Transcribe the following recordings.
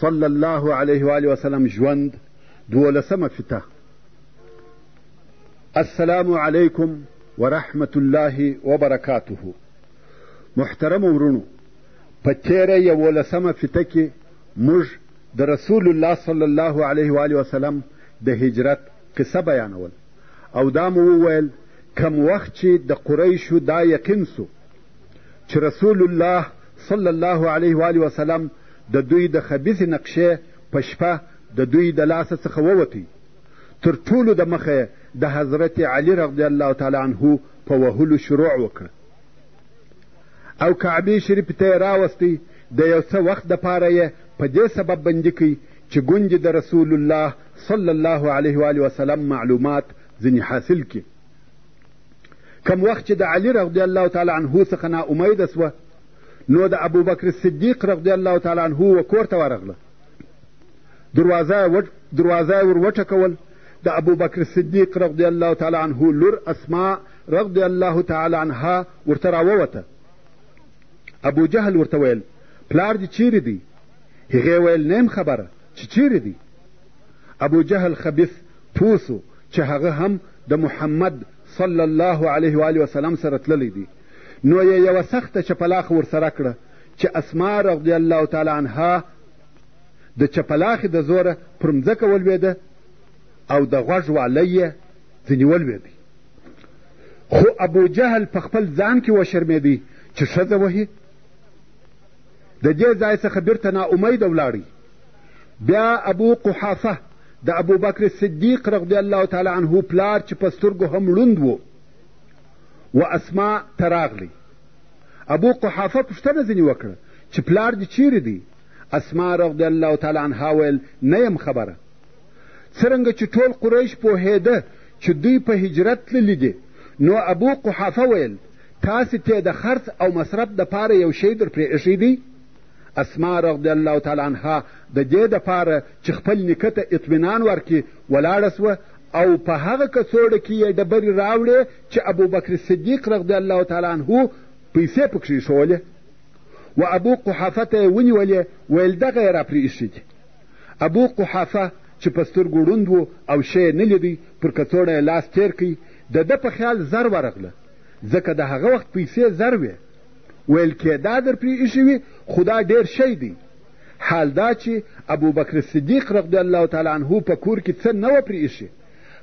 صلی الله علیه وآله وسلم ژوند دولسمه فته السلام علیکم ورحمت الله وبرکاته محترم ورونو په تیره یولسمه فته کې موږ د رسول الله صلی الله علیه و آله وسلم د هجرت قصه بیانول او دا مو وویل کم وخت چې د قریشو دا یقین سو چې رسول الله صلی الله علیه و آله وسلم د دوی د خبیثې نقشې په شپه د دوی د لاسه څخه ووتی تر ټولو د مخه یې د حضرت علی رضی الله تعالی عنه په وهلو شروع وکړه او کعبې شریف ته یې راوستی د یو څه وخت دپاره یې په دې سبب بندي کوي چې ګوندې د رسول الله صلی الله علیه و وسلم معلومات ځینې حاصل کړي کم وخت چې د علي رضی الله تعالی عنه څخه ناامیده سوه نو د ابوبکر صدیق رضی الله تعالی عنه و کور ته ورغله دروازه یې ور وټکول د ابوبکر صدیق رضی الله تعالی عنه لور اسما رضی الله تعالی عنها ورته راووته ابو جهل ورته ویل پلار دې چیرې دی هغې ویل نیم خبره چې چیرې دی ابو جهل خبیث پوه چې هغه هم د محمد صلی الله علیه و وسلم سره تللی دی نو یې یوه سخته چپلاخه ورسره کړه چې اسما رضی الله تعالی عنها د چپلاخې د زوره پر مځکه ولوېده او د غوږ والی یې ځینې ولوېد خو ابو جهل په خپل ځان کې وشرمېدی چې ښځه وهي د دې ځای څخه بیرته ناامیده ولاړی بیا ابو قحافه د ابوبکر صدیق رضی الله تعالی عنه پلار چې په سترګو هم ړوند و و اسماء ته راغلی. ابو قحافه پوښتنه ځینې وکړه چې پلار دې چیرې دی؟ اسماء رضی الله تعالی عنها ویل نه یم خبره. څرنګه چې ټول قریش پوهېده چې دوی په هجرت تللي دي نو ابو قحافه ویل تاسې ته د خرڅ او مصرف دپاره یو شی در پرې ایښی دی؟ اسما رضی الله تعالی عنها د دې دپاره چې خپل نیکه ته اطمینان ورکړي ولاړه سوه او په هغه کڅوړه کې یې ډبرې راوړې چې ابوبکر صدیق رضی الله تعالی عنه پیسې پکښې ایښولې و ابو قحافه ته یې ونیولې ویل دغه یې راپرې ایښي دي ابو قحافه چې په سترګو ړوند و او ښه یې نه لیدی پر کڅوړه یې لاس تېر کړي د ده په خیال زر ورغله ځکه د هغه وخت پیسې زر وې ویل کېدا در پرې ایښي وي خو دا ډېر شی دی حال دا چې ابوبکر صدیق رضی الله تعالی عنه په کور کې څه نه وه پرې ایښې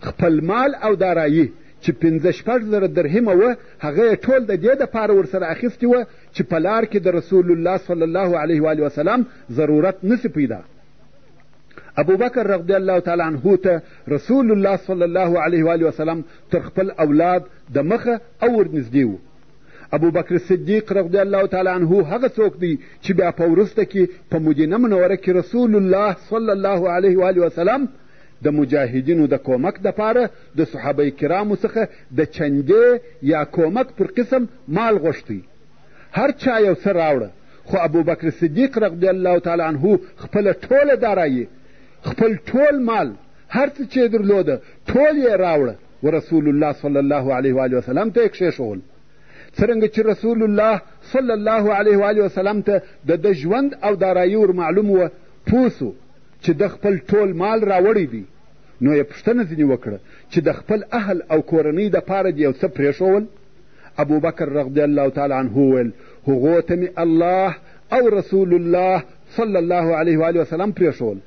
خپل مال او دارایي چې پنځه شپږ زره درهمه وه هغه یې ټول د دې دپاره ورسره اخیستې وه چې په لار کې د رسول الله صلی الله علیه و وسلم ضرورت نسی پیدا ابوبکر رضی الله تعالی عنه ته رسول الله صلی الله علیه و وسلم تر خپل اولاد د مخه او ورنږدې و ابوبکر صدیق رضی الله تعالی عنه هغه څوک دی چې بیا په وروسته کې په مدینه منوره کې رسول الله صلی الله علیه و آله وسلم د مجاهدینو د کومک دپاره د صحابه کرامو څخه د چندې یا کومک پر قسم مال غوښتی هر چا یو څه راوړه خو ابوبکر صدیق رضی الله تعالی عنه خپله ټوله دارایي خپل ټول مال هر څه چې یې درلوده ټول یې راوړه ورسول الله صلی الله علیه و وسلم ته یې کښېښول څرنګه چې رسول الله صلی الله علیه و وسلم ته د د ژوند او دارایی ور معلوم وه پوه سو چې د خپل ټول مال راوړی دی نو یې پوښتنه ځینې وکړه چې د خپل اهل او کورنۍ دپاره دې یو څه پرېښول ابوبکر رضی الله تعالی عنه وویل هغو ته مې الله او رسول الله صلی الله علیه و وسلم پرېښول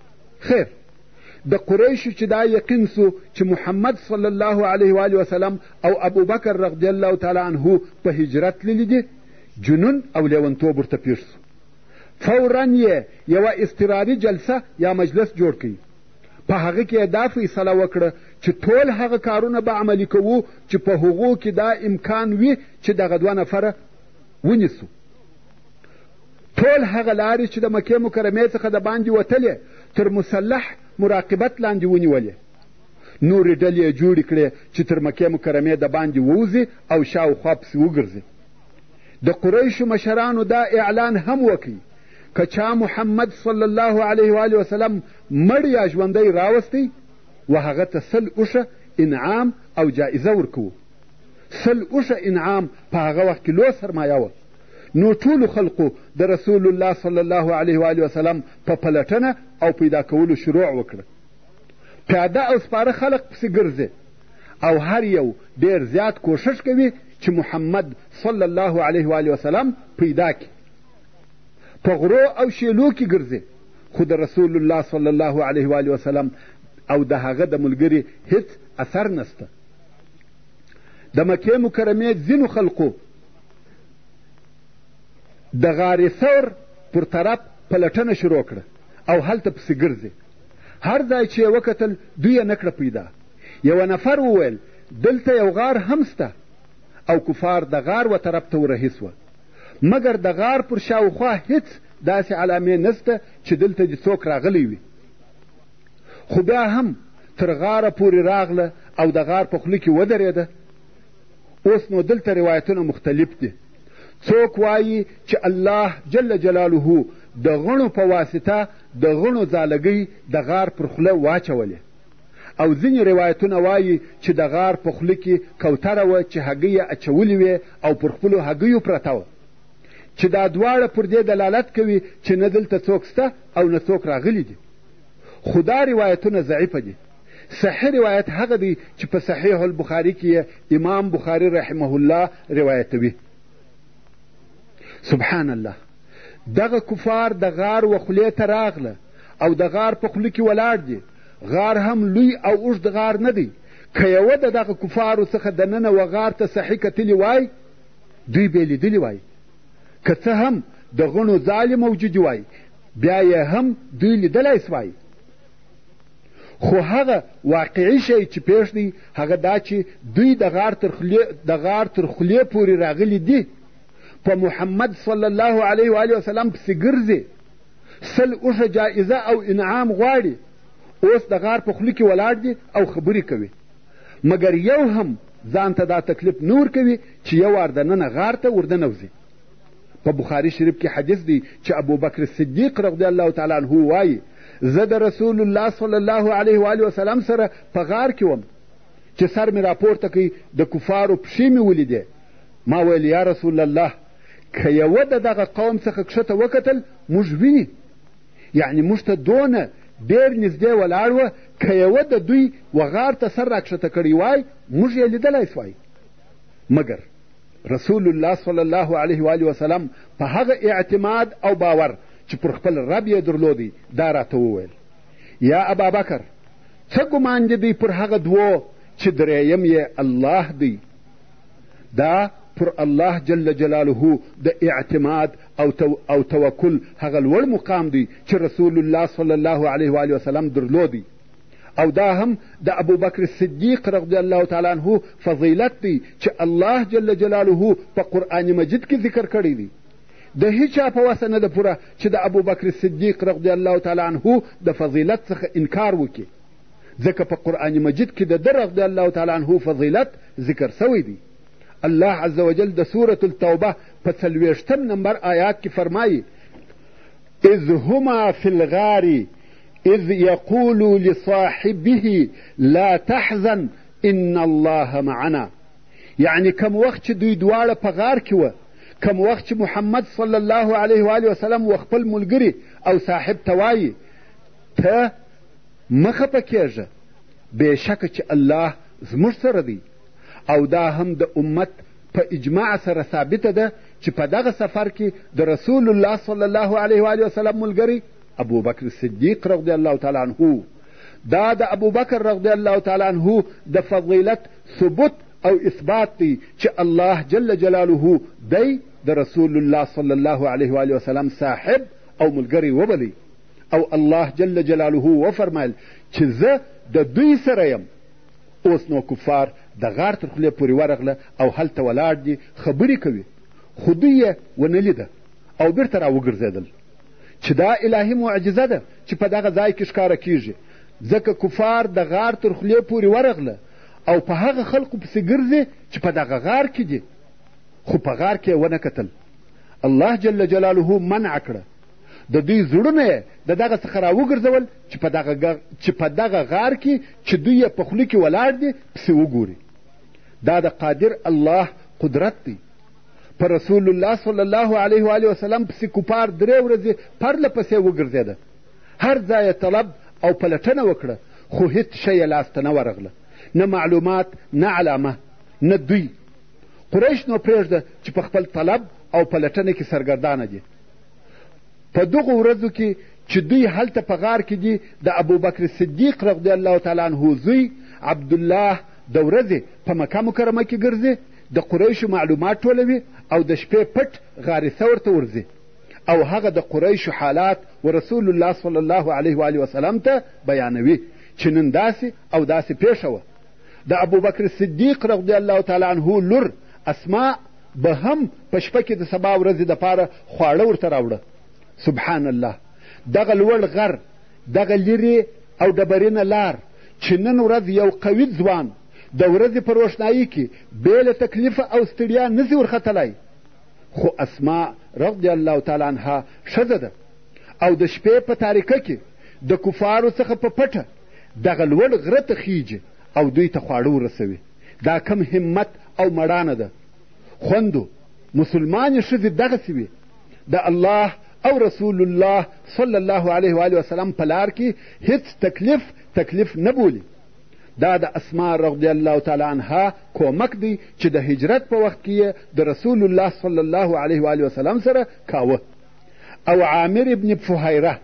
خیر د قریشو چې دا یقین سو چې محمد صلی الله علیه و آله وسلم او ابوبکر رضی الله تعالی عنه په هجرت تللي دي جنون او لیونتوب ورته پېښ سو فورا یې یوه اضطراري جلسه یا مجلس جوړ کړي په هغه کې یې دا فیصله وکړه چې ټول هغه کارونه به عملي کوو چې په هغو کې دا امکان وي چې دغه دوه نفره ونیسو ټول هغه لارې چې د مکې مکرمې څخه د باندې وتلې تر مسلح مراقبت لاندې ونیولې نورې ډلې یې جوړې کړې چې تر مکې مکرمې د باندې ووځي او شاوخوا پسې وګرځي د قریشو مشرانو دا اعلان هم وکړي که چا محمد صلی الله علیه و وسلم مړ یا ژوندی راوستی و هغه ته سل اوښه انعام او جایزه ورکوو سل اوښه انعام په هغه وخت کې لویه سرمایه وه نو ټولو خلقو د رسول الله صلی الله علیه و وسلم په پلټنه او پیدا کولو شروع وکړه پیاده او سپاره خلق پسې ګرځي او هر یو ډیر زیات کوشش کوي چې محمد صلی الله علیه و وسلم پیدا کړي په غرو او شیلو کې ګرځي خو د رسول الله صلی الله علیه و وسلم او د هغه د ملګري هیڅ اثر نسته د مکې مکرمې ځینو خلقو د غار ثور پر طرف پلټنه شروع کړه او هلته پسې ګرځي هر ځای چې یې وکتل دوی یې نکړه پیدا یوه نفر وویل دلته یو غار هم سته او کفار د غار و طرف ته ورهي سوه مګر د غار پر شاوخوا هیڅ داسې علامې نسته چې دلته دې څوک راغلی وي خو بیا هم تر غاره پورې راغله او د غار په خوله کې ودرېده اوس نو دلته روایتونه مختلف دي څوک وایي چې الله جل جلاله د غڼو په واسطه د غڼو ځالګۍ د غار پر خوله واچولې او ځینې روایتونه وایي چې د غار په خوله کې کوتره وه چې هګۍ یې اچولې وې او پر خپلو هګیو پرته وه چې دا دواړه پر دې دلالت کوي چې نه دلته څوک سته او نه څوک راغلي دي خو دا روایتونه ضعیفه دي صحیح روایت هغه دی چې په صحیح البخاري کې یې امام بخاري رحمه الله روایتوي سبحان الله دغه کفار د غار و خولې ته راغله او د غار په خوله کې ولاړ دي غار هم لوی او اوږد غار نه دی که یوه د دغه کفارو څخه دننه و غار ته صحیح کتلي وای دوی بې لیدلي وای که څه هم د غڼو ځالې موجودې وای بیا یې هم دوی لیدلای سوای خو هغه واقعي شی چې پېښ دی هغه دا چې دوی د غار تر خولې د غار تر خولې پورې راغلي دي په محمد صلی الله علیه و علیه وسلم پسې ګرځي سل اوښه جایزه او انعام غواړي اوس د غار په خوله کې ولاړ دي او خبرې کوي مګر یو هم ځان ته دا تکلیف نه ورکوي چې یو وار دننه غار ته وردنوځي په بخاري شریف کې حدیث دی چې ابوبکر صدیق رضی الله تعالی عنه وایي زه د رسول الله صلی الله علیه و وسلم سره په غار کې وم چې سر مې راپورته کوي د کفارو پښې مې ولیدې ما ویل یا رسول الله که یوه د دغه قوم څخه کښته وکتل موږ ویني یعنی موږ ته دونه ډېر نږدې ولاړ وه که یوه د دوی وغار ته سر راکښته کړی وای موږ یې لیدلی سوای مګر رسول الله صلی الله علیه و آله وسلم په هغه اعتماد او باور چې پر خپل رب یې درلودی دا راته وویل یا ابابکر څه ګمان دې دی پر هغه دوو چې درېیم یې الله دی دا پر الله جل جلاله د اعتماد او, تو او توکل هغه لوړ مقام دی چې رسول الله صلی الله علیه و آله وسلم درلودی او دا هم د ابوبکر صدیق رضی الله تعالی عنه فضیلت دی چې الله جل جلاله په قرآن مجید کې ذکر کړی دی د هیچا په وسه نه ده پوره چې د ابوبکر صدیق رضی الله تعالی عنه د فضیلت څخه انکار وکړي ځکه په قرآن مجید کې د ده رضی الله تعالی عنه فضیلت ذکر سوی دی الله عز وجل د سورة التوبه په څلوېښتم نمبر آیات کې فرمایي اذ هما فی الغار اذ یقول لصاحبه لا تحزن ان الله معنا یعنی کم وخت چې دوی دواړه په غار کې وه کم وخت چې محمد صلی الله علیه و آله وسلم و خپل ملګري او صاحب ته وایي ته مه خفه کېږه بېشکه چې الله زموږ سره دی او دا هم د امت په اجماع سره ثابته ده چې په دغه سفر کې د رسول الله صلی الله علیه و وسلم ملګری ابوبکر صدیق رضی الله تعالی عنه دا د ابوبکر رضی الله تعالی عنه د فضیلت ثبوت او اثبات دی چې الله جل جلاله دی د رسول الله صلی الله علیه و وسلم صاحب او ملګری وبلی او الله جل جلاله وفرمایل چې زه د دوی سره یم اوس نو کفار د غار تر خولې پورې ورغله او هلته ولاړ دي خبرې کوي خو دوی یې ونه لیده او بیرته راوګرځېدل چې دا الهي معجزه ده چې په دغه ځای کې ښکاره کیږي ځکه کفار د غار تر خولې پورې ورغله او په هغه خلقو پسې ګرځي چې په دغه غار کې دي خو په غار کې یې ونه کتل الله جل جلاله منع کړه د دوی زړونه یې د دغه څخه راوګرځول چې په دغه چې په دغه غار کې چې دوی یې په خوله کې ولاړ دي پسې وګوري دا د قادر الله قدرت دی په رسول الله صلی الله علیه و علیه وسلم پسې کفار درې ورځې پرله پسې وګرځېده هر ځای طلب او پلټنه وکړه خو هیڅ شی یې لاسته نه ورغله نه معلومات نه علامه نه دوی قریش نو پرېږده چې په خپل طلب او پلټنه کې سرګردانه دي په دغو ورځو کې چې دوی هلته په غار کې دي د ابوبکر صدیق رضی الله تعالی عنه زوی عبدالله د ورځې په مکه مکرمه کې ګرځي د قریشو معلومات ټولوي او د شپې پټ غار ثور ته ورځي او هغه د قریشو حالات و رسول الله صلی الله علیه و آله وسلم ته بیانوي چې نن داسې او داسې پېښه وه د ابوبکر صدیق رضی الله تعالی عنه لور اسماء به هم په شپه کې د سبا ورځې دپاره خواړه ورته راوړه سبحان الله دغه لوړ غر دغه لیرې او ډبرینه لار چې نن ورځ یو قوي ځوان د ورځې په روښنایي کې بې له تکلیفه او ستړیا نه ځي ورختلای خو اسما رضی الله تعالی عنها ښځه ده او د شپې په تاریکه کې د کفارو څخه په پټه دغه لوړ غره ته خیږي او دوی ته خواړه ورسوي دا کم همت او مړانه ده خوندو مسلمانې ښځې دغسې وي د الله او رسول الله صلی الله علیه و وسلم په لار کې هیڅ تکلیف تکلیف نه بولي دا د اسما رضی الله تعالی عنها کومک دی چې د هجرت په وخت کې یې د رسول الله صلی الله علیه و وسلم سره کاوه او عامر ابن فهیره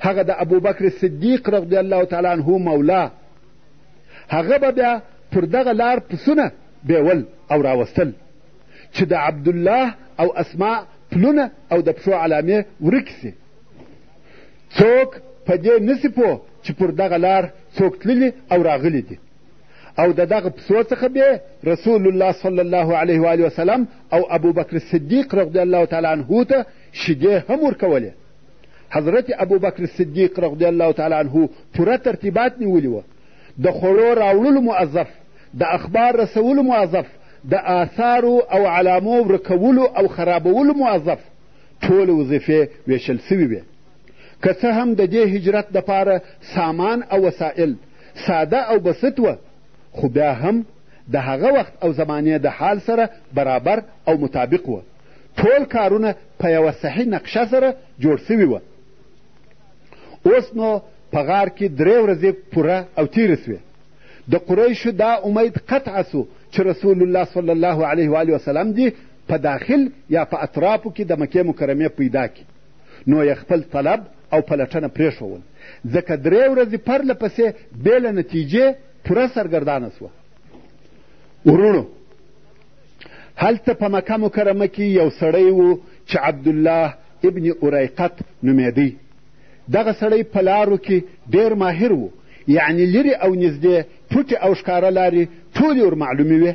هغه د ابوبکر صدیق رضی الله تعالی عنه مولا هغه به بیا پر دغه لار پسونه بیول او راوستل چې د عبدالله او اسماء پلونه او د پښو علامې ورکې سي څوک په دې نسی پوه چې پر دغه لار څوک تللي او راغلي دي او د دغه پسو څخه به رسول الله صلی الله علیه و وسلم او ابوبکر صدیق رضی الله تعالی عنه ته شیدې هم ورکولې حضرت ابوبکر صدیق رضی الله تعالی عنه پوره ترتیبات نیولي وه د خوړو راوړلو موظف د اخبار رسولو موظف د آثارو او علامو ورکولو او خرابولو موظف ټولې وظیفې وېشل شوې وې. که څه هم د دې هجرت دپاره سامان او وسایل ساده او بسط وه، خو بیا هم د هغه وخت او زمانې د حال سره برابر او مطابق وه. ټول کارونه په یوه صحیح نقشه سره جوړ شوي وه. اوس نو په غار کې درې ورځې پوره او تېرې سوې. د قریشو دا امید قطع سو چې رسول الله صلی الله علیه و آله وسلم دې په داخل یا په اطرافو کې د مکې مکرمې پیدا کړي نو یې خپل طلب او پلټنه پرېښول ځکه درې ورځې پرله پسې بې له نتیجې پوره سرګردانه سوه وروڼو هلته په مکه مکرمه کې یو سړی و چې عبدالله ابن اریقت نومېدی دغه سړی په لارو کې ډېر ماهر و یعنې لرې او نږدې پټې او ښکاره لارې ټولې ورمعلومې وې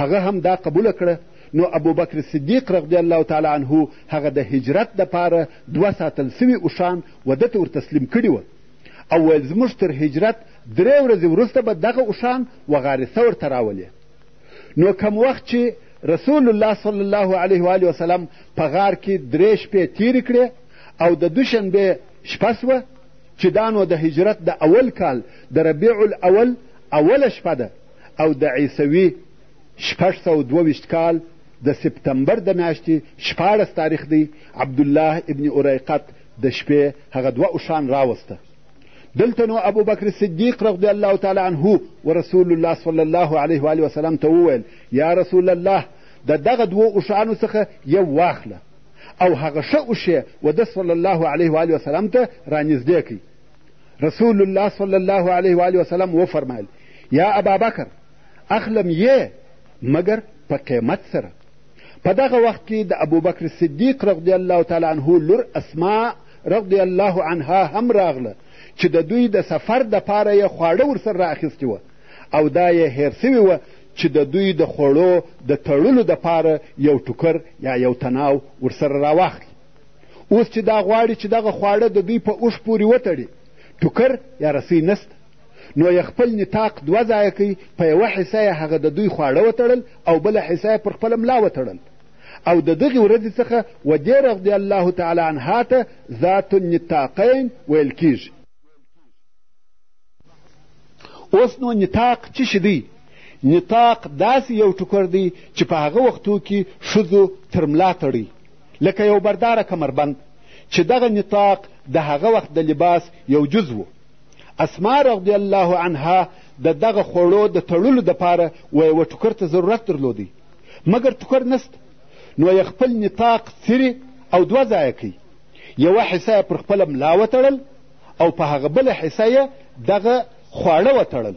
هغه هم دا قبوله کړه نو ابوبکر صدیق رضی الله تعالی عنه هغه د هجرت دپاره دوه ساتل سوي اوښان وده ته ورتسلیم کړي وه او ویل زموږ تر هجرت درې ورځې وروسته به دغه اوښان وغارثه ورته راولې نو کم وخت چې رسول الله صلی الله علیه وآله وسلم په غار کې درې شپې تیرې کړې او د دوشنبې شپه سوه چې دا نو د هجرت د اول کال د ربیع الاول اوله شپه ده او د عیسوي شپږ سوه دوه ویشت کال د سپتمبر د میاشتې شپاړس تاریخ دی عبدالله ابن اریقت د شپې هغه دوه اوښان راوسته دلته نو ابوبکر صدیق رضی الله تعالی عنه و رسول الله صلی الله علیه و وسلم ته وویل یا رسول الله د دغه دوو اوښانو څخه یو واخله او هغه ښه اوښې و ده صلی الله علیه و وسلم ته رانږدې کړئ رسول الله صلی الله علیه و آله وسلم وفرمایل یا ابابکر اخلم یې مګر په قیمت سره په دغه وخت کې د ابوبکر صدیق رضی الله تعالی عنه لور اسماء رضی الله عنها هم راغله چې د دوی د سفر دپاره یې خواړه ورسره رااخیستي وه او دا یې هیر سوي وه چې د دوی د خوړو د تړلو دپاره یو ټوکر یا یو تناو ورسره راواخلي اوس چې دا غواړي چې دغه خواړه د دوی په اوښ پورې وتړي ټوکر یا رسۍ نسته نو یې خپل نطاق دوه ځایه کوي په یوه حصه یې هغه د دوی خواړه وتړل او بله حصه یې پر خپله ملا وتړل او د دغې ورځې څخه ودې رضی الله تعالی عنها ته ذات النطاقین ویل کیږي اوس نو نطاق څه شي دی نطاق داسې یو ټوکر دی چې په هغه وختو کې ښځو تر ملا تړی لکه یو برداره کمربند چې دغه نطاق د هغه وخت د لباس یو جز و اسما رضی الله عنها د دغه خوړو د تړلو دپاره و یوه ټوکر ته ضرورت درلودی مګر ټوکر نسته نو یې خپل نطاق څیرې او دوه ځایه کوي یوه حصه یې پر خپله ملا وتړل او په هغه بله حصه یې دغه خواړه وتړل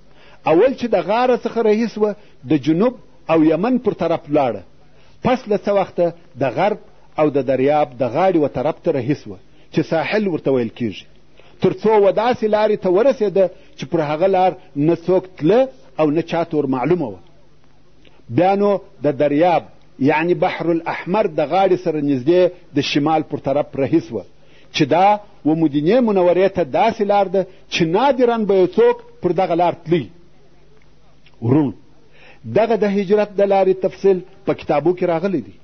اول چې د غاره څخه رهي سوه د جنوب او یمن پر طرف لاړه پس له څه وخته د غرب او د دریاب د غاړې و طرف ته رهي سوه چې ساحل ورته ویل کیږي تر څو و داسې لارې ته ورسېده چې پر هغه لار نه څوک تله او نه چاته ور معلومه وه بیا نو د دریاب یعنی بحر الاحمر د غاړې سره نږدې د شمال پر طرف رهي سوه چې دا و مدینې منورې ته داسې لار ده چې نادرا به یو څوک پر دغه لار تلی ورونو دغه د هجرت د لارې تفصیل په کتابو کې راغلی دی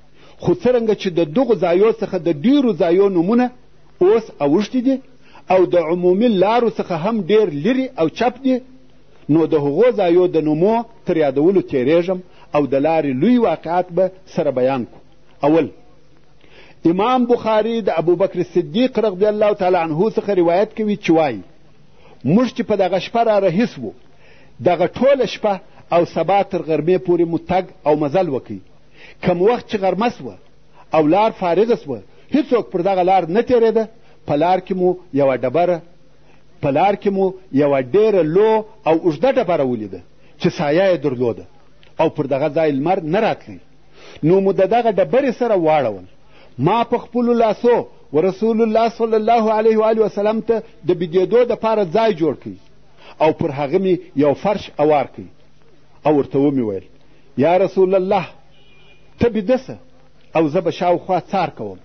خو څرنګه چې د دغو ځایو څخه د ډیرو ځایو نومونه اوس اوښتي دي او د عمومي لارو څخه هم ډیر لري او چپ دي نو د هغو ځایو د نومو تر یادولو تیریږم او د لارې لوی واقعات به سره بیان کو اول امام بخاري د ابوبکر صدیق رضی الله تعالی عنه څخه روایت کوي چې وایي موږ چې په دغه شپه را رهي سوو دغه ټوله شپه او سبا تر غرمې پورې مو تګ او مزل وکړي کم وخت چې غرمه سوه او لار فارغه سوه هیڅوک پر دغه لار نه تېرېده په لار کې مو یوه ډبره په لار کې مو یوه ډېره لو او اوږده ډبره ولیده چې سایه یې درلوده او پر دغه ځای لمر نه راتلی نو مو د دغه ډبرې سره واړول ما په خپلو لاسو و رسول الله صلی الله علیه و آله وسلم ته د بيدېدو دپاره ځای جوړ کړئ او پر هغه مې یو فرش اوار کړئ او ورته ومې ویل یا رسول الله ته بیده سه او زه به شاوخوا څار کوم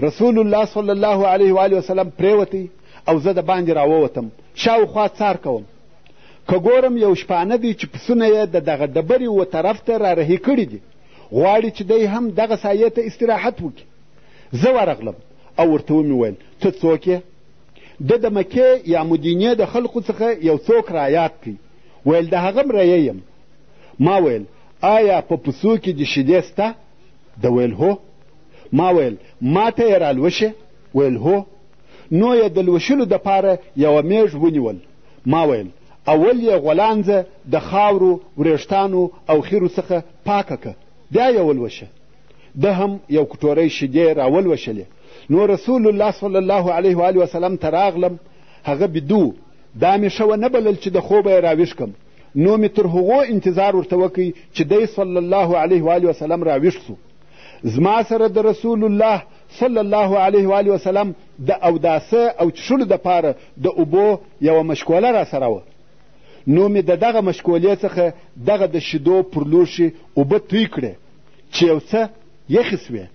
رسول الله صلی الله علیه و آله وسلم پرېوتی او زه د باندې راووتم شاوخوا څار کوم که ګورم یو شپانه دی چې پسونه یې د دغه ډبرې و طرف ته رارهي کړي دي غواړي چې دی هم دغه سایې ته استراحت وکړي زه ورغلم او ورته ومې ویل ته څوک یې ده د مکې یا مدینې د خلقو څخه یو څوک رایاد کړي ویل د هغه هم ریې یم ما ویل آیا په پسو کې د شیدې سته د ویل هو ما ویل ما ته یې رالوشې ویل هو نو یې د لوشلو دپاره یوه میږ ونیول ما ویل اول یې غولانځه د خاورو وریښتانو او خیرو څخه پاکه که بیا یې ولوشه ده هم یو کټوری شیدې راولوشلې نو رسول الله صلی الله علیه و آله وسلم ته راغلم هغه بدو دا مې ښه ونه بلل چې د خوبه یې راویښ کړم نو مې تر هغو انتظار ورته وکړي چې دی صلی الله علیه و آله وسلم راویښ سو زما سره د رسول الله صلی الله علیه و آله وسلم د اوداسه او څښلو دپاره د اوبو یوه مشکوله راسره وه، نو مې د دغه مشکولې څخه دغه د شیدو پر لوښي اوبه توی کړې چې یو څه یخې سوې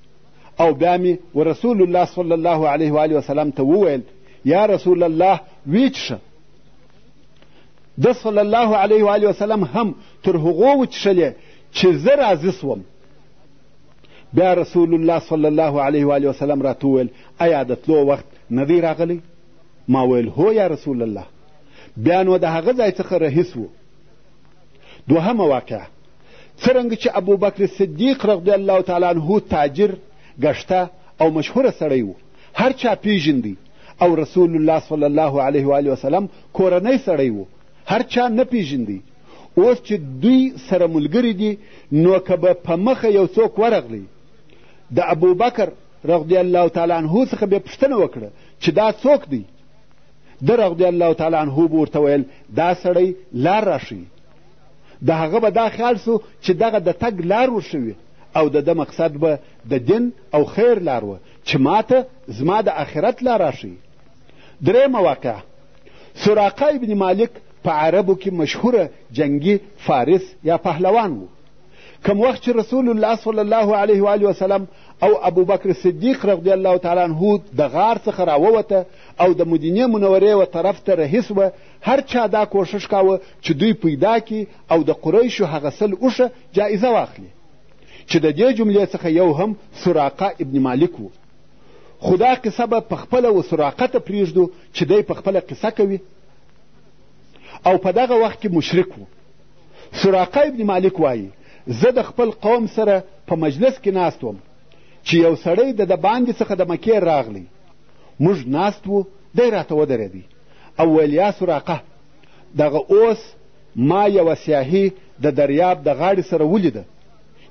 او بیا مې ورسول الله صلی الله علیه و آله وسلم ته وویل یا رسول الله ویې څښه د صلی الله علیه و آله وسلم هم تر هغو وڅښلې چې زه راضي سوم بیا رسول الله صلی الله علیه و آله وسلم راته وویل ایا د تلو وخت نه دی راغلی ما ویل هو یا رسول الله بیا نو د هغه ځای څخه رهي سوو دوهمه واقعه څرنګه چې ابوبکر صدیق رضی الله تعالی عنه تاجر ګشته او مشهوره سړی و هر چا پیژندی او رسول الله صلی الله علیه و آله وسلم کورنی سړی و هر چا نه پیژندی اوس چې دوی سره ملګري دي نو که به په مخه یو څوک ورغلی د ابوبکر رضی الله تعالی عنه څخه به پوښتنه وکړه چې دا څوک دی د رضی الله تعالی عنه به ورته ویل دا سړی لار راښیي د هغه به دا خیال سو چې دغه د تګ لار ورښوي او د ده مقصد به د دین او خیر لار وه چې ماته زما د آخرت لار راښیي درېیمه واقعه سراقه ابن مالک په عربو کې مشهوره جنګي فارس یا پهلوان و کم وخت چې رسول الله صلی الله علیه و آله وسلم او ابوبکر صدیق رضی الله تعالی عنه د غار څخه راووته او د مدینې منورې و طرف ته رهي سوه هر چا دا کوښښ کاوه چې دوی پیدا کړي او د قریشو هغه سل اوښه جایزه واخلي چې د دې جملې څخه یو هم سراقه ابن مالک و خو دا قصه به پخپله و سراقه ته پرېږدو چې دی پخپله قصه کوي او په دغه وخت کې مشرک و سراقه ابن مالک وایي زه د خپل قوم سره په مجلس کې ناست وم چې یو سړی د د باندې څخه د مکې راغلی موږ ناست وو دی راته ودرېدی او ویل یا سراقه دغه اوس ما یوه سیاهي د دریاب د غاړې سره ولیده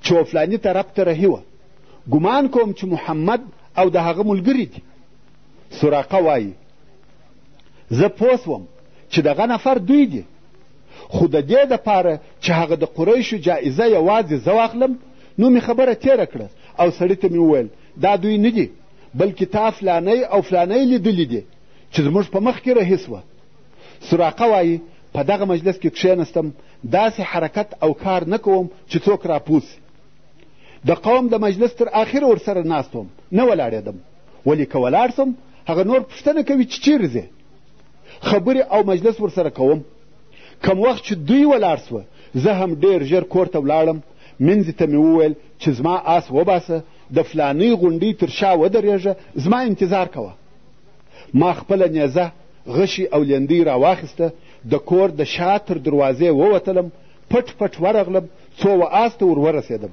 چې و فلاني طرف ته رهي وه ګمان کوم چې محمد او د هغه ملګري دي سراقه وایي زه پوه سوم چې دغه نفر دوی دي خو د دې دپاره چې هغه د قریشو جایزه یوازې زه واخلم نو مې خبره تېره کړه او سړي ته مې وویل دا دوی نه دي بلکې تا فلانی او فلانی لیدلي دي چې زموږ په مخ کې رهي سوه سراقه وایي په دغه مجلس کې کښېنستم داسې حرکت او کار نه کوم چې څوک راپوه د قوم د مجلس تر آخره ورسره ناست وم نه ولاړېدم ولې که ولاړ سم هغه نور پوښتنه کوي چې چیرې ځې خبرې او مجلس ورسره کوم کم وخت چې دوی ولاړ سوه زه هم ډېر ژر کور ته ولاړم مینځي ته مې وویل چې زما آس وباسه د فلانۍ غونډۍ تر شا ودرېږه زما انتظار کوه ما خپله نیزه غشي او لیندۍ راواخیسته د کور د شا تر دروازې ووتلم پټ پټ ورغلم څو و آس ته ور ورسېدم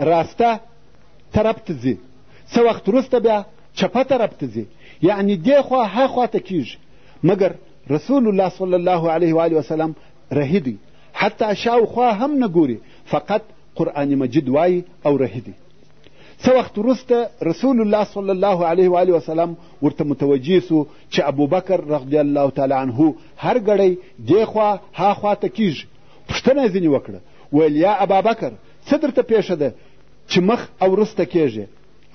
راسته طرف ته ځي څه وخت وروسته بیا چپه طرف ته ځي یعنی دې خوا ها خوا ته کیږي مګر رسول الله صلی الله علیه و آله وسلم رهي دی حتی شاوخوا هم نه ګوري فقط قرآن مجید وایي او رهي دی څه وخت وروسته رسول الله صلی الله علیه و آله وسلم ورته متوجه سو چې ابوبکر رضی الله تعالی عنه هر ګړی دې خوا ها خوا ته کیږي پوښتنه یې ځینې وکړه ویل یا ابابکر څه درته پېښه ده چې مخ او وروسته کېږې؟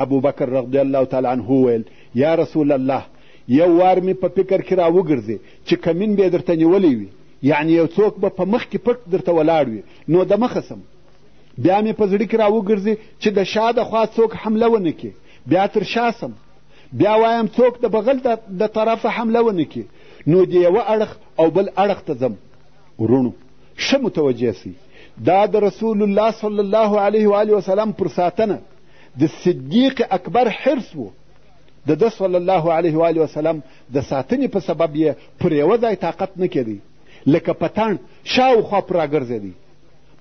ابوبکر رضی الله تعالی عنه وویل یا رسول الله یو وار مې په فکر کې راوګرځې چې کمین به درته نیولی وي یعنې یو څوک به په مخ کې پټ درته ولاړ وي نو د مخه سم بیا مې په زړه کې راوګرځي چې د شا د خوا څوک حمله ونه کړي بیا تر شا سم بیا وایم څوک د بغل د طرفه حمله ونه کړي نو د یوه اړخ او بل اړخ ته ځم ورونو ښه متوجه سئ دا د رسول الله صلی الله علیه و آله وسلم پر ساتنه د صدیق اکبر حرص و د ده صلی الله علیه و آله وسلم د ساتنې په سبب یې پر یوه ځای طاقت نه کېدی لکه پتڼ شاوخوا پر راګرځېدی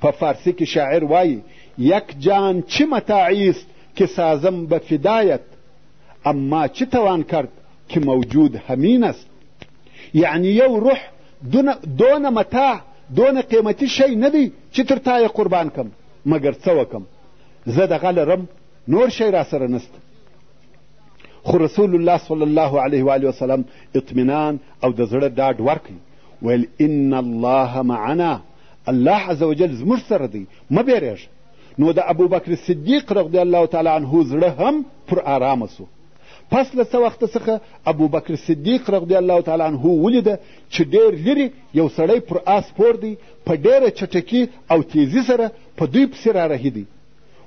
په فارسي کې شاعر وایي یک جان چی متاعیست که سازم به فدایت اما چی توان کرد که موجود همین است یعنی یو روح دونه دونه متاع دونه قیمتي شی نه دی چې تر تا یې قربان کم مګر څه وکم زه دغه لرم نور شی راسره نسته خو رسول الله صلی الله علیه و آله وسلم اطمینان او د زړه ډاډ ورکړي ویل ان الله معنا الله عز وجل زموږ سره دی مه بیریږه نو د ابوبکر صدیق رضی الله تعالی عنه زړه هم پر آرامه سو پس له څه وخته څخه ابوبکر صدیق رضی الله تعالی عنه ولیده چې ډېر لرې یو سړی پر آس سپور دی په ډېره چټکي او تیزي سره په دوی پسې رارهي دی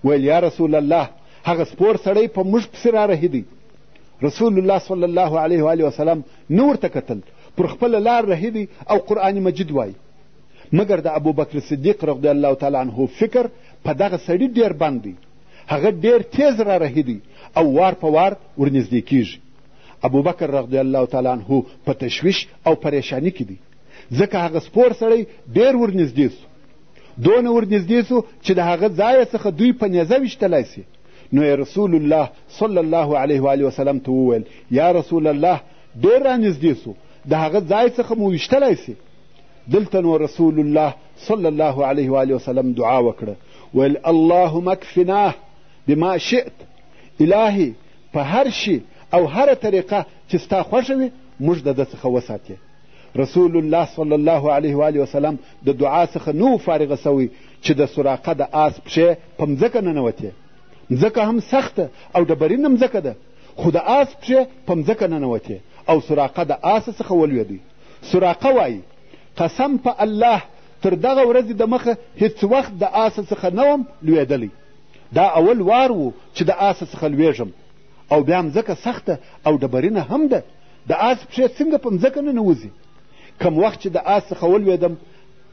ویل یا رسول الله هغه سپور سړی په موږ پسې رارهي دی رسول الله صلی الله علیه و آله وسلم نه ورته کتل پر خپله لار رهي دی او قرآن مجید وایي مګر د ابوبکر صدیق رضی الله تعالی عنه فکر په دغه سړي ډېر بند دی هغه ډېر تیز را رهي دی او وار په وار ورنږدې کیږي ابوبکر رضی الله تعالی عنه په تشویش او پریشانی کې دی ځکه هغه سپور سړی ډېر ورنږدې سو دونه ورنږدې سو چې د هغه ځایه څخه دوی په نیزه ویشتلی سي نو یې رسول الله صلی الله علیه و وسلم ته وویل یا رسول الله ډېر رانږدې سو د هغه ځای څخه مو ویشتلی سي دلته نو رسول الله صلی الله علیه و آله وسلم دعا وکړه ویل اللهم اکفناه بما شئت الهي په هر شي او هره طریقه چې ستا خوښه وي موږ د ده څخه وساتې رسول الله صلی الله علیه و آله وسلم د دعا څخه نه فارغه سوی چې د سراقه د آس پښې په مځکه ننوتې مځکه هم سخته او ډبرینه مځکه ده خو د آس پښې په مځکه ننوتې او سراقه د آس څخه ولوېدی سراقه وایي قسم په الله تر دغه ورځې د مخه هیڅ وخت د آسه څخه نه وم لوېدلی دا اول وار و چې د آسه څخه لوېږم او بیا مځکه سخته او ډبرینه هم ده د آس پښې څنګه په مځکه ننوځي کم وخت چې د آس څخه ولوېدم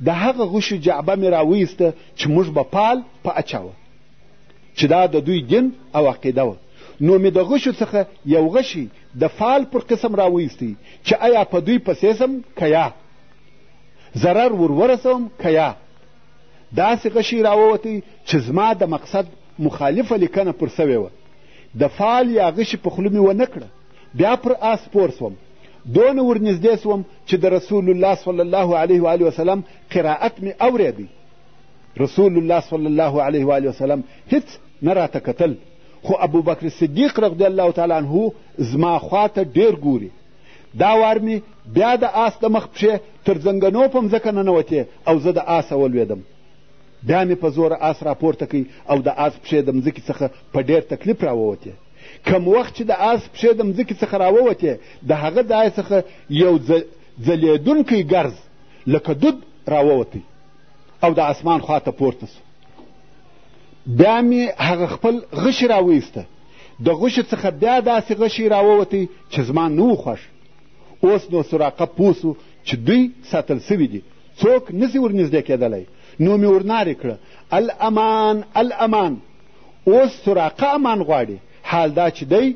د هغه غوښې جعبه مې راویسته چې موږ به پال په اچاوه چې دا د دوی دین او عقیده وه نو مې د غوښو څخه یو غشی د فال پر قسم راویستی چې ایا په دوی پسې سم که یا ضرر ورورسوم که یا داسې غشی راووتی چې زما د مقصد مخالفه لیکنه پر سوې وه د فال یا غشي په خوله مې ونه کړه بیا پر آس سپور سوم دونه ورنږدې سوم چې د رسول الله صلی الله علیه و آله وسلم قرائت مې اورېدی رسول الله صلی الله علیه و آله وسلم هیڅ نه راته کتل خو ابوبکر صدیق رضی الله تعالی عنه زما خوا ته ډېر ګوري دا وار مې بیا د آس د مخ پښې تر زنګنو په مځکه ننوتې او زه د آسه ولوېدم بیا مې په زوره آس راپورته کوي او د آس پښې د مځکې څخه په ډېر تکلیف راووتې کم وخت چې د آس پښې د مځکې څخه راووتې د هغه ځای څخه یو ځلېدونکی ګرز لکه دود راووتی او د اسمان خواته پورته سو بیا مې هغه خپل غشی راویسته د غشي څخه بیا داسې غشی راووتی چې زما نه و خوښ اوس نو سراقه پوه سو چې دوی ساتل سوي دي څوک نسي ورنږدې کېدلی نو مې ورنارې کړه الامان الامان اوس سراقه امان غواړي حال دا چې دی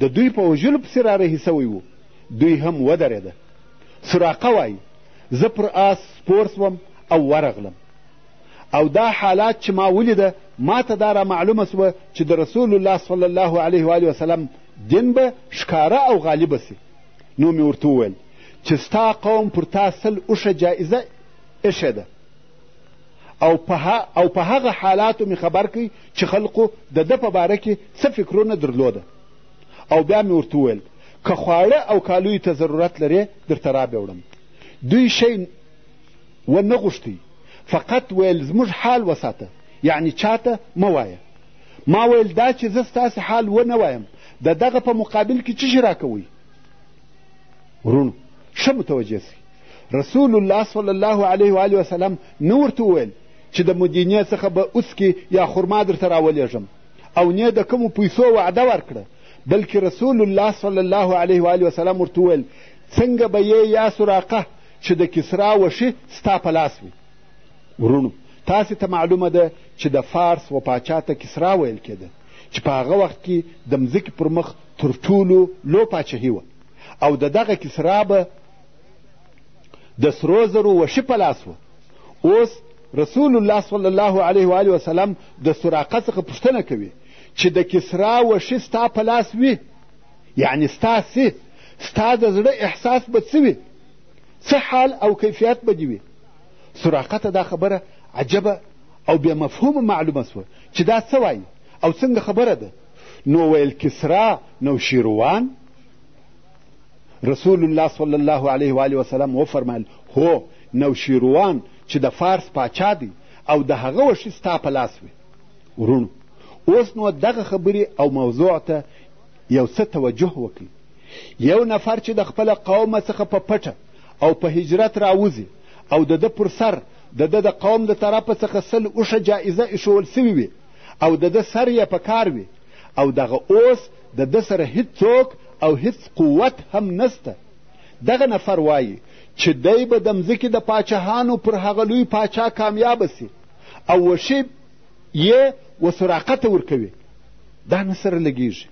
د دوی په وژلو پسې را رهي سوی و دوی هم ودرېده سراقه وایي زه پر آس سپور سوم او ورغلم او دا حالات چې ما ولیده ماته دا را معلومه سوه چې د رسول الله صلی الله علیه و وسلم دین به ښکاره او غالبه سي نو مې ورته وویل چې ستا قوم پر تا سل اوښه جایزه ایښې ده او په او په هغه حالاتو مې خبر کوي چې خلقو د ده په باره کې څه فکرونه درلوده او بیا مې ورته وویل که خواړه او کالیو ته ضرورت لرې درته رابې وړم دوی شی و نه غوښتی فقط ویل زموږ حال وساته یعنی چاته مه وایه ما ویل دا چې زه ستاسې حال و نه وایم د دغه په مقابل کې چی راکوئ ورونو ښه متوجه سئ رسول الله صلی الله علیه و آله وسلم نه ورته وویل چې د مدینې څخه به اوسکې یا خرما درته راولېږم او نه د کومو پیسو وعده ورکړه بلکې رسول الله صلی الله علیه و آله وسلم ورته وویل څنګه به یې یا سراقه چې د کسرا وښي ستا په لاس وي وروڼو تاسې ته معلومه ده چې د فارس و پاچا ته کسرا ویل کېده چې په هغه وخت کې د مځکې پر مخ تر ټولو لو پاچهي وه او د دغه کسرا به د سرو زرو وښي په لاس وه اوس رسول الله صلی الله علیه و آله وسلم د سراقه څخه پوښتنه کوي چې د کسرا وښي ستا په لاس وي یعنې ستا څه ستا د زړه احساس به څه وي څه حال او کیفیت به دې وي سراقه ته دا خبره عجبه او بې مفهومه معلومه سوه چې دا څه وایي او څنګه خبره ده نو ویل کسرا نوشیروان رسول الله صلی الله علیه و آله وسلم وفرمایل هو نوشیروان چې د فارس پاچا دی او د هغه وښي ستا په لاس وي ورونو اوس نو دغه خبرې او موضوع ته یو څه توجه وکړي یو نفر چې د خپله قومه څخه په پټه او په هجرت راوځي او د ده پر سر د ده د قوم د طرفه څخه سل اوښه جایزه ایښول سوي وي او د ده سر یې په کار وي او دغه اوس د ده سره هیڅوک او هیڅ قوت هم نسته دغه نفر وایي چې دی به د مځکې د پاچاهانو پر هغه لوی پاچا کامیابه سي او وښې یې و سراقه ته ورکوي دا نه سره لګیږي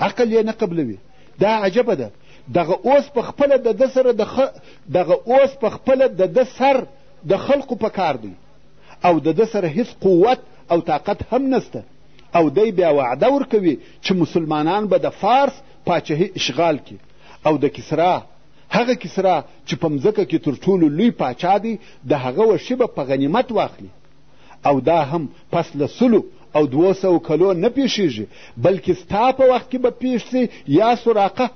عقل یې نه قبلوي دا عجبه ده دغه اوس په خپله د ده سره د خ... دغه اوس په خپله د ده سر د خلقو په کار دی او د ده سره هیڅ قوت او طاقت هم نسته او دی بیا وعده ورکوي چې مسلمانان به د فارس پاچهي اشغال کړي او د کسرا هغه کسرا چې په مځکه کې تر ټولو لوی پاچا دی د هغه وښي به په غنیمت واخلي او دا هم پس له سلو او دوو سوو کلو نه پیښیږي بلکې ستا په وخت کې به پیښ سي یا سراقه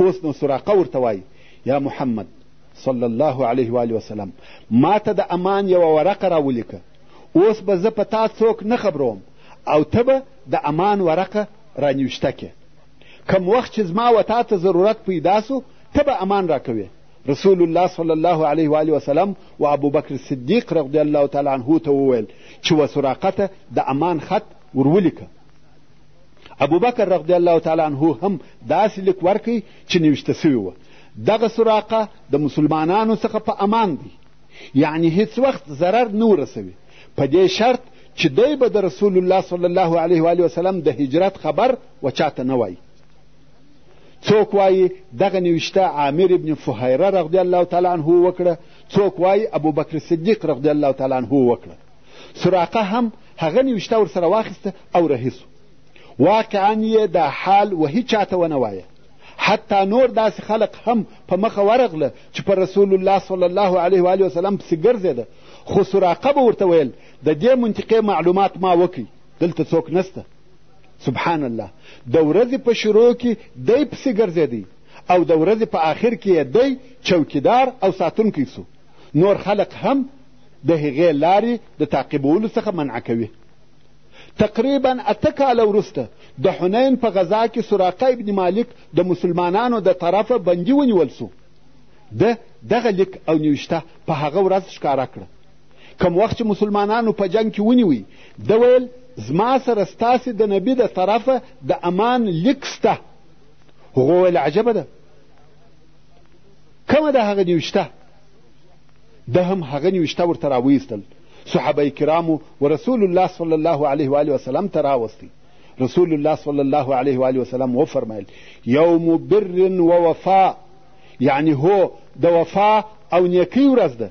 اوس نو سراقه ورته وایي یا محمد صلی الله علیه و وسلم ما ته د امان یوه ورقه راولیکه اوس به زه په تا څوک نه خبروم او ته به د امان ورقه رانیوشته کې کم وخت چې زما و تا ته ضرورت پیدا سو ته به امان راکوې رسول الله صلی الله علیه و آله وسلم و ابوبکر صدیق رضی الله تعالی عنه ته وویل چې و سراقه ته د امان خط ورولیکه ابوبکر رضی الله تعالی عنه هم داسې لیک ورکړي چې نوشته سوي وه دغه سراقه د مسلمانانو څخه په امان دی یعنی هیڅ وخت ضرر نه ورسوي په دې شرط چې دی به د رسول الله صلی الله علیه و وسلم د هجرت خبر و چاته نه وایي څوک وایي دغه نوشته عامر ابن فهیره رضی الله تعالی عنه وکړه څوک وایي ابوبکر صدیق رضی الله تعالی عنه وکړه سراقه هم هغه نوشته ورسره واخیسته او رهي سو واقعا یې دا حال و هیچا ته ونه وایه حتی نور داسې خلق هم په مخه ورغله چې په رسول الله صلی الله علیه و آله وسلم پسې ګرځېده خو سراقه به ورته ویل د دې منطقې معلومات ما وکړي دلته څوک نسته سبحان الله د ورځې په شروع کې دی پسې ګرځېدی او د ورځې په آخر کې یې دی چوکیدار او ساتونکی سو نور خلق هم د هغې لارې د تعقیبولو څخه منع کوي تقریبا اته کاله وروسته د حنین په غذا کې سراقه ابن مالک د مسلمانانو د طرفه بندي ونیول سو ده دغه لیک او نوشته په هغه ورځ ښکاره کړه کوم وخت چې مسلمانانو په جنګ کې ونیوی ده ویل زما سره ستاسې د نبي د طرفه د امان لیک سته هغو ویل عجبه ده کومه د هغه نیوشته ده هم هغه نیوشته ورته راویستل صحابه کرامو و رسول الله صلی الله علیه و آله وسلم ته راوستی رسول الله صلی الله علیه و آله وسلم وفرمایل یوم بر و وفا یعنی هو د وفا او نیکۍ ورځ ده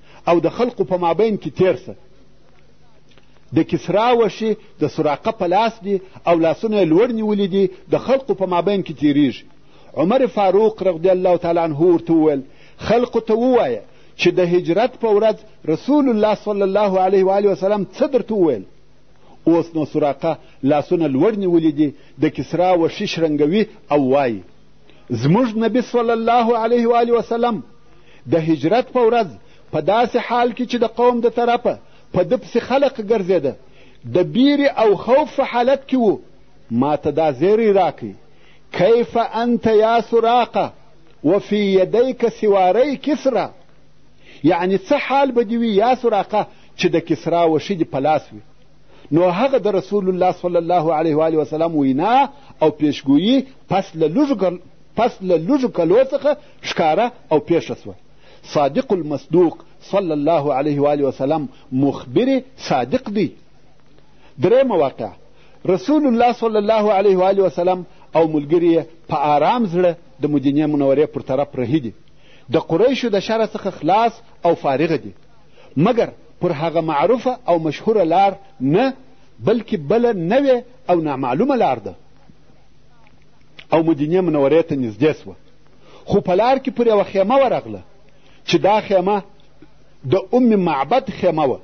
او د خلقو په مابین کې تیر سه د کسرا وښې د سراقه په لاس دي او لاسونه یې لوړ نیولي دي د خلقو په مابین کې تیریږي عمر فاروق رضی الله تعالی عنه ورته وویل خلقو ته ووایه چې د هجرت په ورځ رسول الله صلی الله علیه و وسلم څه درته وویل اوس نو سراقه لاسونه لوړ نیولي دي د کسرا وښي شرنګوي او وایي زموږ نبي صلی الله علیه و وسلم د هجرت په ورځ په داسې حال کې چې د قوم د طرفه په ده پسې خلق ګرځېده د بیرې او خوف په حالت کې وو ما ته دا زیری راکړي کیف انت یا سراقه وفي یدیک سواری کسرا یعنی څه حال به دې وي یا سراقه چې د کسرا وشي دې په لاس وي نو هغه د رسول الله صلی الله علیه و وسلم وینا او پیشګویي پس له لږو کلو څخه ښکاره او پېښه شوه. صادق المصدوق صلی الله علیه و آله وسلم مخبر صادق دی. درېیمه واقعه رسول الله صلی الله علیه و آله وسلم او ملګري یې په آرام زړه د مدینې منورې پر طرف رهي دي د قریشو د شر څخه خلاص او فارغ دي مګر پر هغه معروفه او مشهوره لار نه بلکې بله نوې او نامعلومه لار ده او مدینې منورې ته نږدې سوه خو په لار کې پر یوه خیمه ورغله چې دا خیمه د ام معبد خیمه وه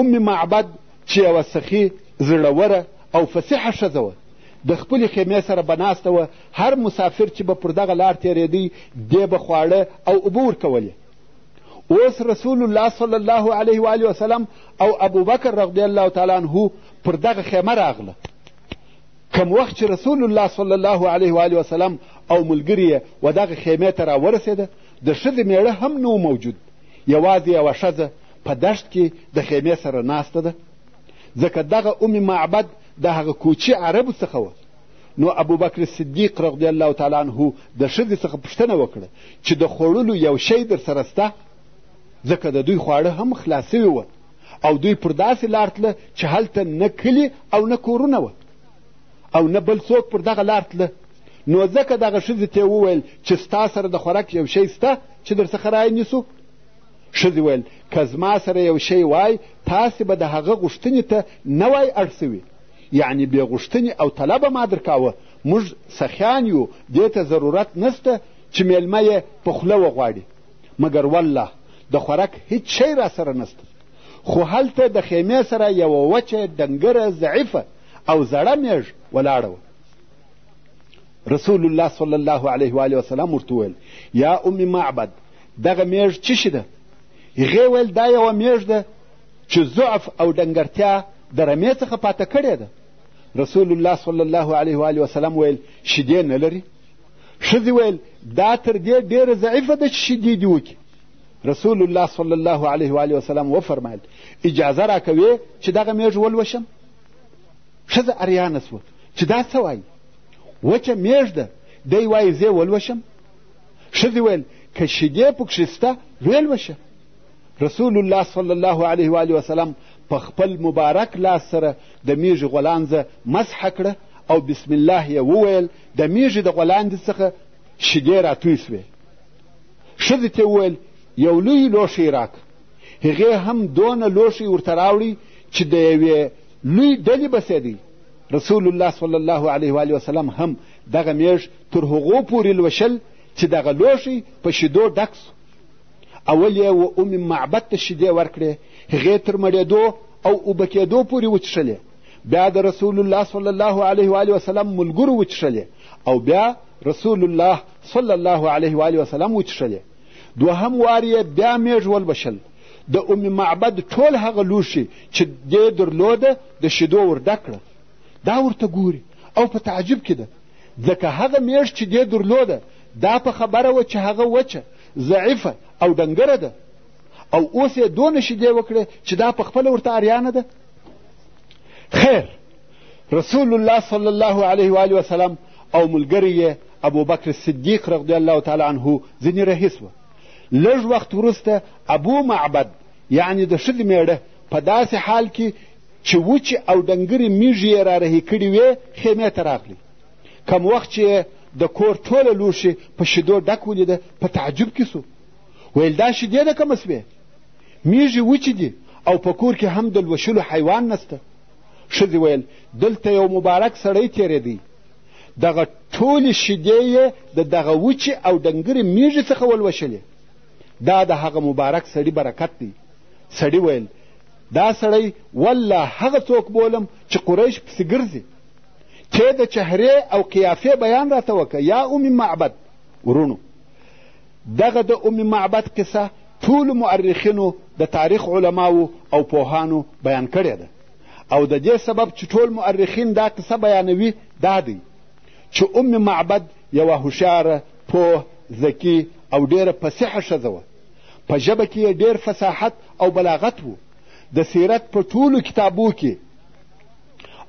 ام معبد چې یوه سخي زړوره او فصیحه ښځه وه د خپلې خیمې سره به ناسته وه هر مسافر چې به پر دغه لار تېرېدی دې به خواړه او اوبه ورکولې اوس رسول الله صلی الله علیه و وسلم او ابوبکر رضی الله تعالی عنه پر دغه خیمه راغله کوم وخت چې رسول الله صلی الله علیه و وسلم او ملګري یې و دغه خیمې ته راورسېده د ښځې مېړه هم نه موجود یوازې یوه ښځه په دشت کې د خیمې سره ناسته ده ځکه دغه ام معبد د هغه کوچي عربو څخه وه نو ابوبکر صدیق رضی الله تعالی عنه د ښځې څخه پوښتنه وکړه چې د خوړلو یو شی در سره سته ځکه د دوی خواړه هم خلاص سوي وه او دوی پر داسې لار تله چې هلته نه کلي او نه کورونه وه او نه بل څوک پر دغه لار تله نو ځکه دغه ښځې ته وویل چې ستا سره د خوراک یو شی سته چې در څخه رای نیسو ښځې ویل که زما سره یو شی وای تاسې به د هغه غوښتنې ته نه وای اړ سوي یعنې بې غوښتنې او طلبه ما درکاوه موږ سخیان یو دې ته ضرورت نسته چې میلمه یې په خوله وغواړي مګر والله د خورک هیڅ شی را سره نسته خو هلته د خیمې سره یوه وچه ډنګره ضعیفه او زړه میږ ولاړه وه رسول الله صلی الله علیه و آله وسلم ورته وویل یا ام معبد دغه میږ څه شي ده هغې ویل دا یوه میږ ده چې ضعف او ډنګرتیا د رمې څخه پاته کړې ده رسول الله صلی الله علیه و آله وسلم ویل شیدې نه لري ښځې ویل دا تر دې ډېره ضعیفه ده چې شیدې دې وکړي رسول الله صلی الله علیه و وسلم وفرمایل اجازه راکوې چې دغه میږ ولوشم ښځه اریانه سوه چې دا څه وایي وچه میږ ده دی وایي زه ولوشم ښځې ویل که شیدې پکښې سته ویلوشه رسول الله صلی الله علیه و وسلم په خپل مبارک لاس سره د میږي غولانځه مسحه کړه او بسم الله یې وویل د میږي د غولاندې څخه شیدې راتوی سوې ښځې ته وویل یو لوی لوښی راکړه هغې هم دونه لوښی ورته راوړی چې د یوې لوی ډلې بسېدی رسول الله صلی الله علیه و وسلم هم دغه میږ تر هغو پورې لوشل چې دغه لوښی په شیدو ډک سو اول یې و ام معبد ته شیدې ورکړې هغې تر مړېدو او اوبه کېدو پورې وڅښلې بیا د رسول الله صلی الله علیه و آله وسلم ملګرو وچښلې او بیا رسول الله صلی الله علیه و آله وسلم وچښلې دوهم وار یې بیا میږ ولوشل د ام معبد ټول هغه لوښي چې دې درلوده د شیدو ور ډک کړه دا ورته ګوري او په تعجب کې ده ځکه هغه میږ چې دې درلوده دا په خبره وه چې هغه وچه ضعیفه او ډنګره ده او اوس یې دونه شیدې وکړې چې دا په خپله ورته اریانه ده خیر رسول الله صلی الله علیه و آله وسلم او ملګری یې ابوبکر صدیق رضی الله تعالی عنه ځینې رهیس وه لږ وخت وروسته ابو معبد یعنې د ښځې میړه په داسې حال کې چې وچې او ډنګرې میږي یې رارهي کړي وې خیمې ته راغلی کم وخت چې د کور ټوله لوښي په شیدو ډک ولیده په تعجب کې سو ویل دا شیدې د کومه سوې میږي وچې دي او په کور کې هم د لوشلو حیوان نسته ښځې ویل دلته یو مبارک سړی تېرېدی دغه ټولې شیدې یې د دغه وچې او ډنګرې میږي څخه ولوشلې دا د هغه مبارک سړي برکت دی سړي ویل دا سړی والله هغه څوک بولم چې قریش پسې ګرځي ته د چهرې او قیافې بیان راته وکړه یا ام معبد ورونو دغه د ام معبد قصه ټولو مؤرخینو د تاریخ علماو او پوهانو بیان کړې ده او د دې سبب چې ټول مؤرخین دا قصه بیانوي دا دی چې ام معبد یوه هوښیاره پوه ذکي او ډېره فصیحه ښځه وه په ژبه کې یې ډېر فصاحت او بلاغت و د سیرت په ټولو کتابو کې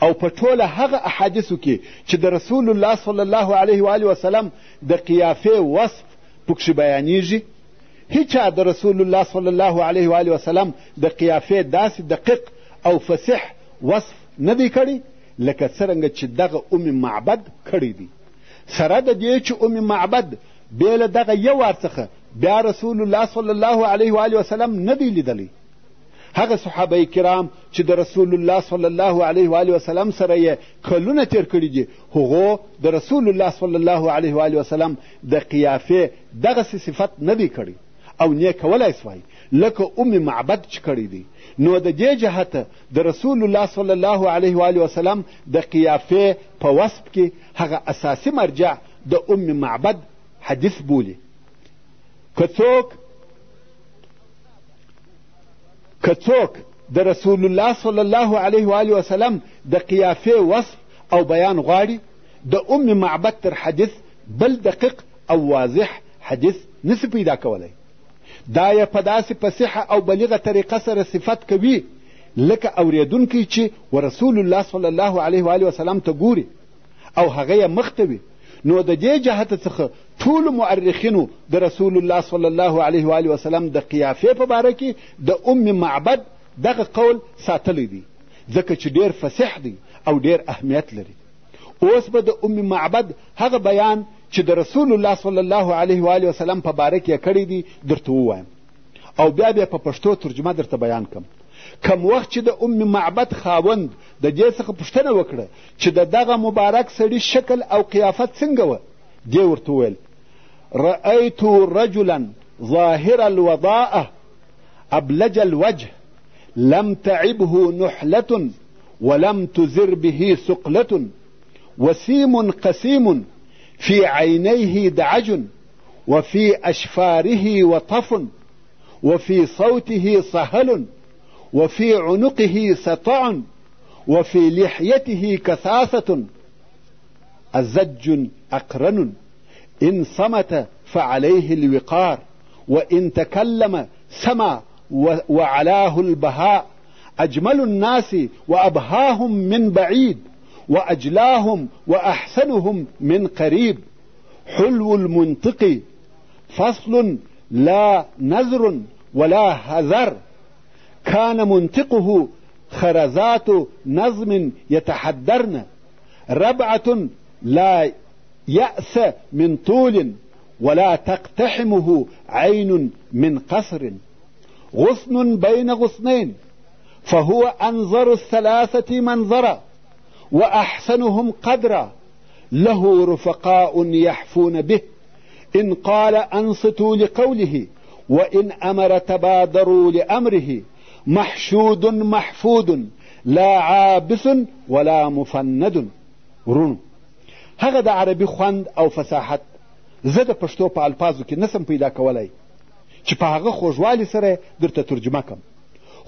او په ټوله هغه احادیثو کې چې د رسول الله صلی الله علیه و وسلم د قیافې وصف پکښې بیانیږي هیچا د رسول الله صلی الله علیه و وسلم د قیافې داسې دقیق او فصیح وصف نه دی کړی لکه څرنګه چې دغه ام معبد کړی دی سره د دې چې ام معبد بې له دغه یو وار څخه بیا رسول الله صلی الله علیه و وسلم نه دی لیدلی هغه صحابه کرام چې د رسول الله صلی الله علیه و وسلم سره یې کلونه تیر کړي دي هغو د رسول الله صلی الله علیه و آله وسلم د قیافې دغسې صفت نه دی کړی او نه کولای سوای لکه ام معبد چې کړی دی نو د دې جهته د رسول الله صلی الله علیه و آله وسلم د قیافې په وصف کې هغه اساسي مرجع د ام معبد حدیث بولي که څوک که څوک د رسول الله صلی الله علیه و آله وسلم د قیافې وصف او بیان غواړي د ام معبد تر حدیث بل دقیق او واضح حدیث نسي پیدا کولی دا یې په داسې فصیحه او بلیغه طریقه سره صفت کوي لکه اوریدونکی چې ورسول الله صلی الله علیه و وسلم ته ګوري او هغه یې مخ ته وي نو د دې جهته څخه ټولو مؤرخینو د رسول الله صلی الله علیه و وسلم د قیافې په باره کې د ام معبد دغه قول ساتلی دی ځکه چې ډېر فصیح دی او ډېر اهمیت لري اوس به د ام معبد هغه بیان چې د رسول الله صلی الله علیه و علیه وسلم په باره کې یې کړی دی درته ووایم او بیا بیا په پښتو ترجمه درته بیان کم کم وخت چې د ام معبد خاوند د دې څخه پوښتنه وکړه چې د دغه مبارک سړي شکل او قیافت څنګه وه دې ورته وویل رأیت رجلا ظاهر الوضاءه أبلج الوجه لم تعبه نحلة ولم تزر به سقلة وسيم قسيم في عينيه دعج وفي أشفاره وطف وفي صوته صهل وفي عنقه سطع وفي لحيته كثاثة الزج أقرن إن صمت فعليه الوقار وإن تكلم سما وعلاه البهاء أجمل الناس وأبهاهم من بعيد وأجلاهم وأحسنهم من قريب حلو المنطق فصل لا نذر ولا هذر كان منطقه خرزات نظم يتحدرن ربعة لا يأس من طول ولا تقتحمه عين من قصر غصن بين غصنين فهو أنظر الثلاثة منظرا وأحسنهم قدرا له رفقاء يحفون به إن قال أنصتوا لقوله وإن أمر تبادروا لأمره محشود محفود لا عابث ولا مفند ورونو هغه د عربي خوند او فصاحت زه د پښتو په الفاظو کې نسم پیدا کولی چې په هغه خوږوالي سره درته ترجمه کم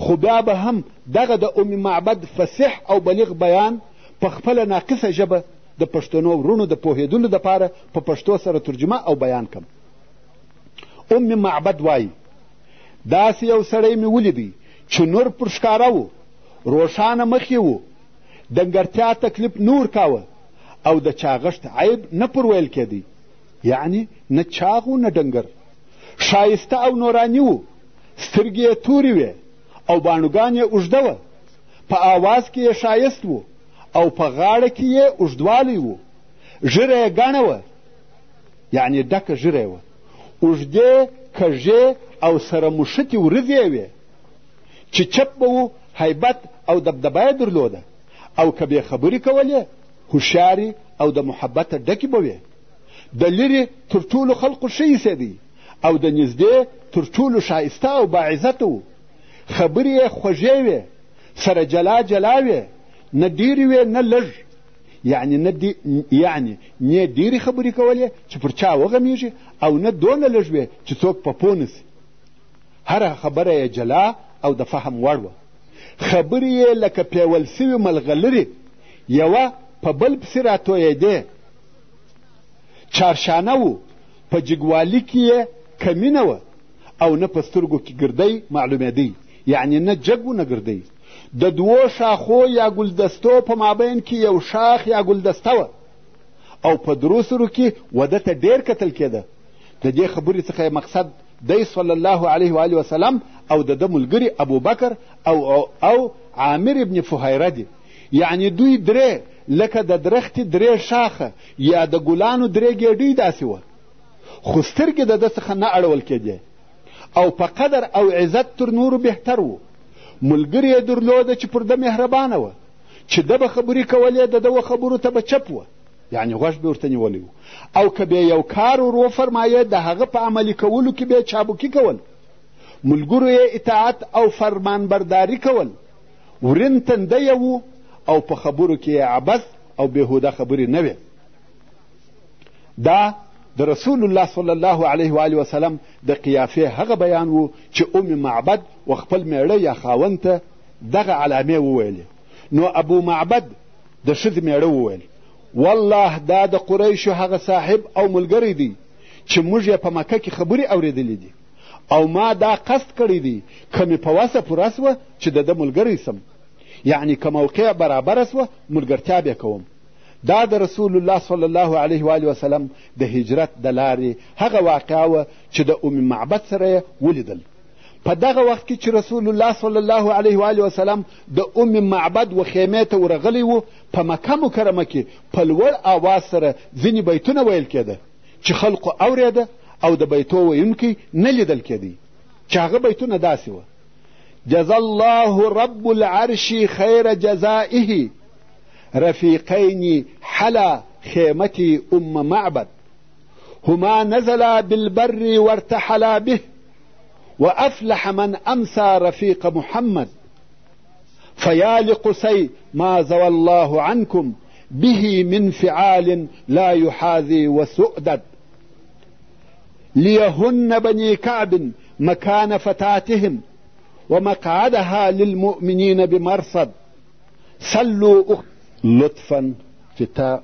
خو بیا به هم دغه د ام معبد فصیح او بلیغ بیان په خپله ناقصه ژبه د پښتنو وروڼو د پوهېدلو دپاره په پښتو سره ترجمه او بیان کم ام معبد وایي داسې یو سړی مې ولیدی چې نور پر ښکاره و روښانه مخ یې و دنګرتیا تکلیف نور کاوه او د چاغښت عیب نه پر ویل کېدی یعنی نه چاغ و نه ډنګر ښایسته او نورانی و سترګې یې تورې وې او باڼوګان یې اوږده وه په آواز کې یې ښایست و او په غاړه کې یې اوږدوالی و ږیره یې ګڼه وه یعنی ډکه ږیره یې وه اوږدې کږې او سره مښتې ورځې یې وې چې چپ به و هیبت او دبدبه یې درلوده او که بې خبرې کولې هوښیارې او د محبته ډکې به وې د لرې تر ټولو خلقو ښه ایسېدی او د نږدې تر ټولو ښایسته او باعزته و خبرې یې خوږې وې سره جلا جلا وې نه ډېرې وې نه لږ یعنی نه دی یعنی نه ډېرې خبرې کولې چې پر چا وغمیږي او نه دونه لږ وې چې څوک په پوه نه سي هره خبره یې جلا او د فهم وړ وه خبرې یې لکه پیول سوي ملغلرې یوه په بل پسې راتویېدې چارشانه و په جګوالي کې یې کمی نه وه او نه په سترګو کې ګردی معلومېدی یعنې نه جګ و نه ګردی د دوو شاخو یا ګلدستو په مابین کې یو شاخ یا ګلدسته وه او په درو سرو کې وده ته ډېر کتل کېده د دې خبرې څخه مقصد دی صلی الله علیه وآله وسلم او د ده ملګري ابوبکر او او عامر ابن فهیره دي یعنی دوی درې لکه د درختې درې شاخه یا د ګلانو درې ګېډۍ داسې وه خو سترګې د ده څخه نه اړول کېدې او په قدر او عزت تر نورو بهتر و ملګري یې درلوده چې پر ده مهربانه وه چې ده به خبرې کولې د ده و خبرو ته به چپ وه یعنې غوږ به ورته نیولی و او که به یو کار ور وفرمایه د هغه په عملي کولو کې به چابکي کول ملګرو یې اطاعت او فرمانبرداري کول ورین تنده یې و او په خبرو کې یې عبث او بېهوده خبرې نه وې دا د رسول الله صلی الله علیه و آله وسلم د قیافې هغه بیان و چې ام معبد و خپل میړه یا خاوند ته دغه علامې وویلې نو ابو معبد د ښځې مېړه وویل والله دا د قریشو هغه صاحب او ملګری دی چې موږ یې په مکه کې خبرې اورېدلې دي او ما دا قصد کړی دی که مې په وسه پوره سوه چې د ده ملګری سم یعنی که موقع برابره سوه ملګرتیا به کوم دا د رسول الله صلی الله علیه و وسلم د هجرت د لارې هغه واقعه وه چې د ام معبد سره یې ولیدل په دغه وخت کې چې رسول الله صلی الله علیه و وسلم د ام معبد و خیمې ته ورغلی و په مکه مکرمه کې په لوړ آواز سره ځینې بیتونه ویل کېده چې خلقو اورېده او د بیتو ویونکی نه لیدل کېدی چې هغه بیتونه داسې وه جزا الله رب العرش خیر جزائه رفیقین حلا خیمة ام معبد هما نزلا بالبر وارتحلا به وافلح من امسى رفیق محمد فيا لقسي ما زوى الله عنكم به من فعال لا يحاذي وسؤدد ليهن بني كعب مكان فتاتهم ومقعدها للمؤمنين بمرصد سلوا لطفا چې تا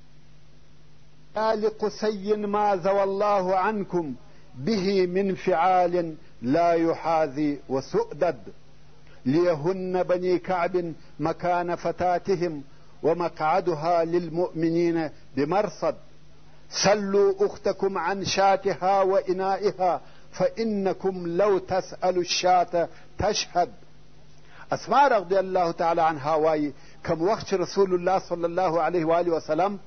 آل قسي ما ذوى الله عنكم به من فعال لا يحاذي وسؤدد ليهن بني كعب مكان فتاتهم ومقعدها للمؤمنين بمرصد سلوا اختكم عن شاتها وانائها فانكم لو تسالوا الشاة تشهد اسماء رضی الله تعالی عنها وایي کم وخت چې رسول الله صلی الله علیه و آله وسلم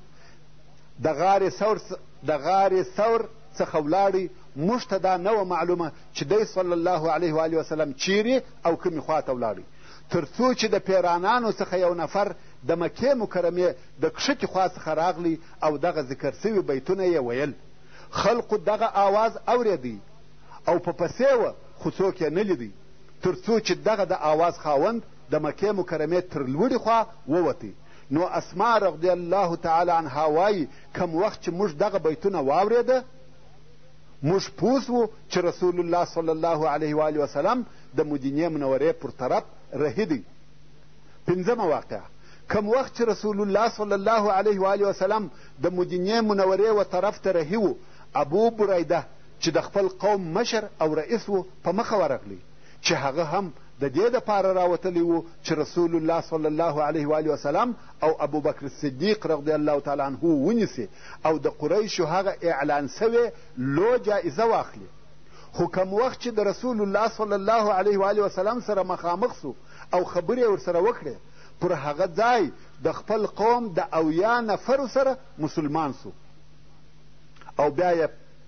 د غار ثور د غار ثور څخه ولاړی موږ ته دا نه وه معلومه چې دی صلی الله علیه و آله وسلم چیرې او کومې خوا ته ولاړی تر څو چې د پیرانانو څخه یو نفر د مکې مکرمې د کښتې خوا څخه راغلی او دغه ذکر سوي بیتونه یې ویل خلقو دغه آواز اورېدی او په پسې وه خو څوک یې نه لیدی تر څو چې دغه د آواز خاوند د مکې مکرمې تر لوړي خوا ووتی نو اسما رضی الله تعالی عنها وایي کم وخت چې موږ دغه بیتونه واورېده موږ پوه سوو چې رسول الله صلی الله علیه و وسلم د مدینې منورې پر طرف رهي دی پنځمه واقعه کم وخت چې رسول الله صلی الله علیه و وسلم د مدینې منورې و طرف ته رهي و ابو بریده چې د خپل قوم مشر او رئیس و، په مخه ورغلی، چې هغه هم د دې لپاره راوتلی و، چې رسول الله صلی الله علیه و آله وسلم او ابوبکر صدیق رضی الله تعالی عنه ونیسي او د قریشو هغه اعلان شوې لو جائزه واخلي. خو کوم وخت چې د رسول الله صلی الله علیه و آله وسلم سره مخامخ شو او خبرې یې ورسره وکړې، پر هغه ځای د خپل قوم د اویا نفرو سره مسلمان شو او بیا یې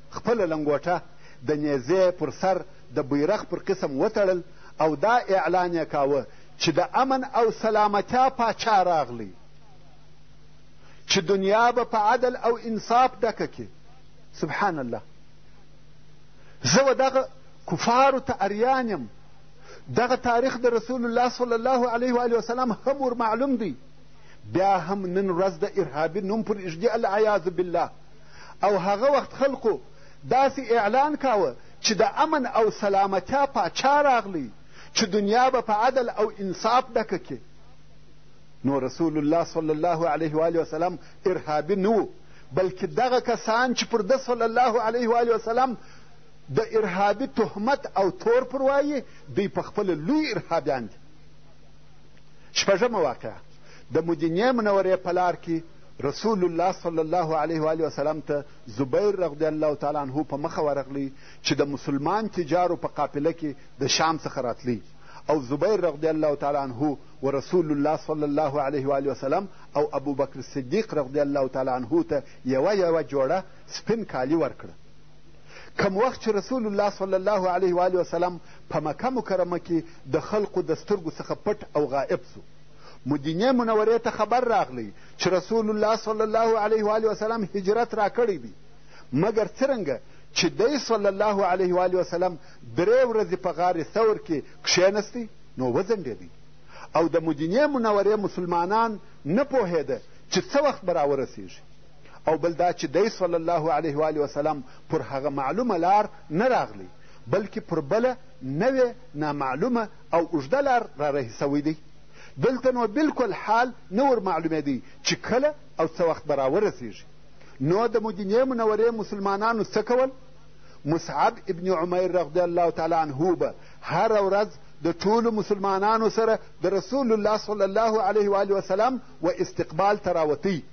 خپله لنګوټه د نېزې پر سر د بیرغ پر قسم وتړل او دا اعلان یې کاوه چې د امن او سلامتیا پاچا راغلی چې دنیا به په عدل او انصاف ډکه کې سبحان الله زه و دغه کفارو ته اریان یم دغه تاریخ د رسول الله صلی الله علیه و وسلم هم ور معلوم دی بیا هم نن ورځ د ارهابي نوم پر اږدي العیاذ بالله او هغه وخت خلقو داسې اعلان کاوه چې د امن او سلامتیا پاچا راغلی چې دنیا به په عدل او انصاف ډکه کې نو رسول الله صلی الله علیه و وسلم ارهابي نه و بلکې دغه کسان چې پر ده صلی الله علیه و وسلم د ارهابي تهمت او تور پر وایي دوی په خپله لوی ارهابیان دي شپږمه واقعه د مدینې منورې په لار کې رسول الله صلی الله علیه و وسلم ته زبیر رضی الله تعالی عنه په مخه ورغلی چې د مسلمان تجارو په قافله کې د شام څخه راتلی او زبیر رضی الله تعالی عنه و رسول الله صلی الله علیه و وسلم او ابو بکر صدیق رضی الله تعالی عنه ته یوه یوه جوړه سپین کالي ورکړه کوم وخت چې رسول الله صلی الله علیه و آله وسلم په مکه مکرمه کې د خلقو د سترګو څخه پټ او غائب سو مدینې منورې ته خبر راغلی چې رسول الله صلی الله علیه و آله وسلم هجرت راکړی دی مګر څرنګه چې دی صلی الله علیه و آله وسلم درې ورځې په غار ثور کې کښېنستی نو وځنډېدی او د مدینې منورې مسلمانان نه پوهېده چې څه وخت به راورسېږي او بل دا چې دی صلی الله علیه وآله وسلم پر هغه معلومه لار نه راغلی بلکې پر بله نوې نامعلومه او اوږده لار را رهي سوی دی دلته نو بلکل حال نه ور معلومېدی چې کله او څه وخت به راورسېږي نو د مدینې منورې مسلمانانو څه کول مصعب ابن عمیر رضی الله تعالی عنه به هره ورځ د ټولو مسلمانانو سره د رسول الله صلی الله علیه و وسلم و استقبال ته راوتی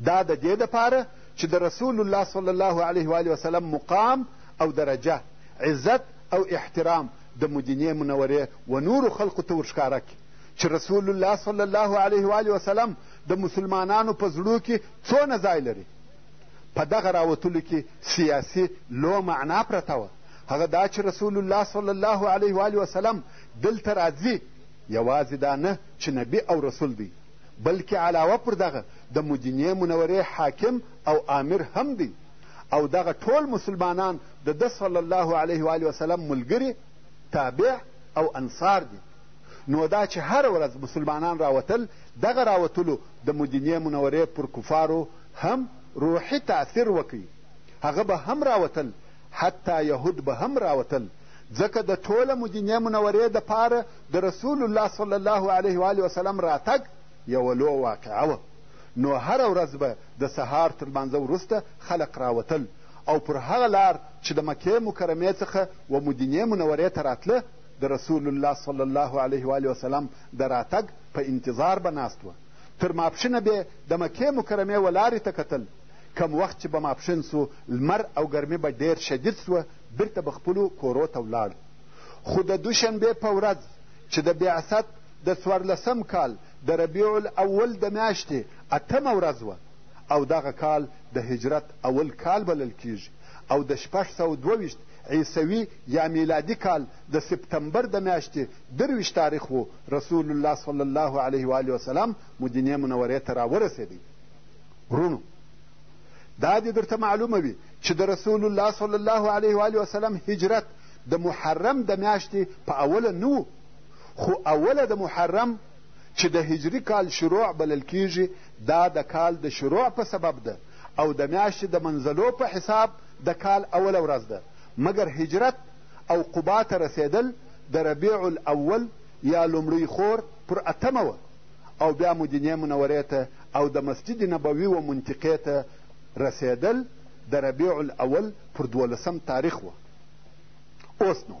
دا د دې دپاره چې د رسول الله صلی الله علیه و وسلم مقام او درجه عزت او احترام د مدینې منورې و نورو خلقو ته ورښکاره کړي چې رسول الله صلی الله علیه و وسلم د مسلمانانو په زړو کې څونه ځای لري په دغه راوتلو کې سیاسي لو معنا پرته وه هغه دا چې رسول الله صلی الله علیه و وسلم دلته راځي یوازې دا نه چې نبي او رسول دی بلکې علاوه پر دغه د مدینې منورې حاکم او آمر هم دی او دغه ټول مسلمانان د ده صلی الله علیه و آله وسلم ملګري تابع او انصار دي نو دا چې هره ورځ مسلمانان راوتل دغه راوتلو د مدینې منورې پر کفارو هم روحي تاثیر وکړي هغه به هم راوتل حتی یهود به هم راوتل ځکه د ټوله مدینې منورې دپاره د رسول الله صلی الله علیه و آله وسلم راتګ یوه لو واقعه وه نو هره ورځ به د سهار تر لمانځه وروسته خلق راوتل او پر هغه لار چې د مکې مکرمې څخه و مدینې منورې ته راتله د رسول الله صلی الله علیه و آله وسلم د راتګ په انتظار به ناست وه تر ماپښینه بې د مکې مکرمې ولارې ته کتل کم وخت چې به ماپښین سو لمر او ګرمي به ډېر شدید سوه بیرته به خپلو کورو ته ولاړ خو د دوشنبې په ورځ چې د بعثت د څوارلسم کال د ربیع الاول د میاشتې اتمه ورځ وه او دغه کال د هجرت اول کال بلل کیږي او د شپږ سوه دوه ویشت عیسوي یا میلادي کال د سپتمبر د میاشتې درویشت تاریخ وو رسول الله صلی الله علیه و آله وسلم مدینې منورې ته راورسېدی وروڼو دا دې درته معلومه وي چې د رسول الله صلی الله علیه و آله وسلم هجرت د محرم د میاشتې په اوله نه و خو اوله د محرم چې د هجري کال شروع بلل کیږي دا د کال د شروع په سبب ده او د میاشتې د منزلو په حساب د کال اوله ورځ ده مګر هجرت او قبا ته رسېدل د ربیع الاول یا لومړۍ خور پر اتمه وه او بیا مدینې منورې ته او د مسجد نبوي و منطقې ته رسېدل د ربیع الاول پر دولسم تاریخ وه اوس نو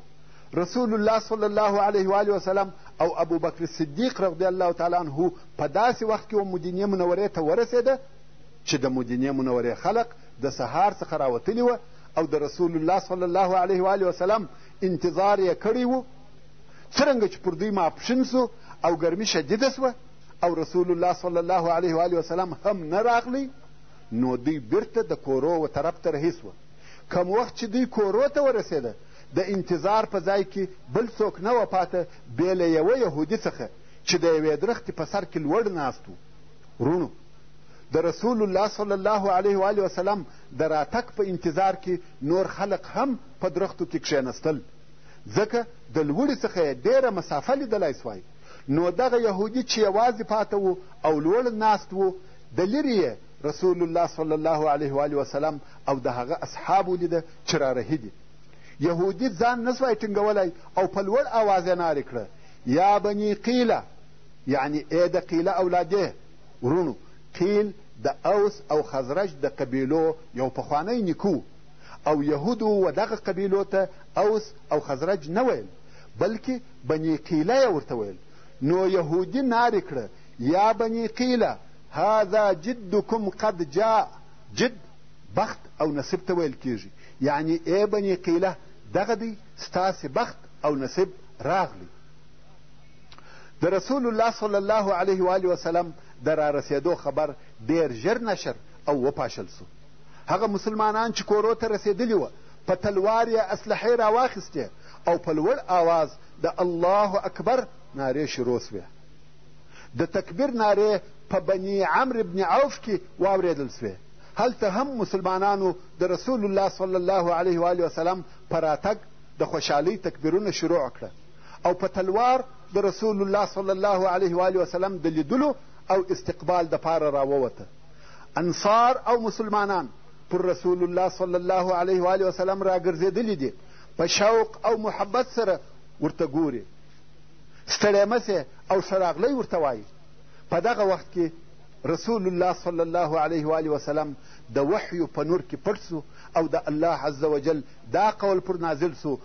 رسول الله صلی الله علیه و آله وسلم او ابوبکر صدیق رضی الله تعالی عنه په داسې وخت کې و مدینې منورې ته ورسېده چې د مدینې منورې خلق د سهار څخه راوتلي وه او د رسول الله صلی الله علیه و آله وسلم انتظار یې کړی و څرنګه چې پر دوی ماپښین سو او ګرمي شدیده سوه او رسول الله صلی الله علیه و آله وسلم هم نه راغلی نو دوی بیرته د کورو و طرف ته رهي سوه کم وخت چې دوی کورو ته ورسېده د انتظار په ځای کې بل څوک نه وه پاته بې له یوه یهودي څخه چې د یوې درختې په سر کې لوړ ناست و وروڼو د رسول الله صلی الله علیه و آله وسلم د راتګ په انتظار کې نور خلق هم په درختو کې کښېنستل، ځکه د لوړي څخه یې ډېره مسافه لیدلای سوای، نو دغه یهودي چې یوازي پاته وو او لوړ ناست وو، د لیري یې رسول الله صلی الله علیه وآله وسلم او د هغه اصحاب ولیده چې رارهي دي. یهودي ځان نه سوای ټینګولای او په لوړ آواز یې نارې کړه، یا بني قیله! یعني ای د قیله اولادې! وروڼو، قیل د اوس او خزرج د قبیلو یو پخوانی نیکه و او یهودو و دغه قبیلو ته اوس او خزرج نه ویل بلکې بني قیله یې ورته ویل نو یهودي نارې کړه یا بني قیله هذا جدکم قد جاء جد بخت او نصیب ته ویل کیږي یعنی ای بني قیله دغه دی ستاسې بخت او نصیب راغلی د رسول الله صلی الله علیه و آله وسلم د رارسېدو خبر ډېر ژر نشر او وپاشل سو هغه مسلمانان چې کورو ته رسېدلي وه په تلوار یې اسلحې راواخیستې او په لوړ آواز د الله اکبر نارې شروع سوې د تکبیر نارې په بني عمر بن عوف کې واورېدل سوې هلته هم مسلمانانو د رسول الله صلی الله علیه و آله وسلم په راتګ د خوشحالۍ تکبیرونه شروع کړه او په تلوار د رسول الله صلی الله علیه و آله وسلم د لیدلو او استقبال دپاره راووته انصار او مسلمانان پر رسول الله صلی الله علیه و آله وسلم راګرځېدلي دي په شوق او محبت سره ورته ګوري ستړی مسې او ښه راغلی ورته وایي په دغه وخت کې رسول الله صلی الله علیه و آله وسلم د وحیو په نور کې پټ سو او د الله عز وجل دا قول پر نازل سو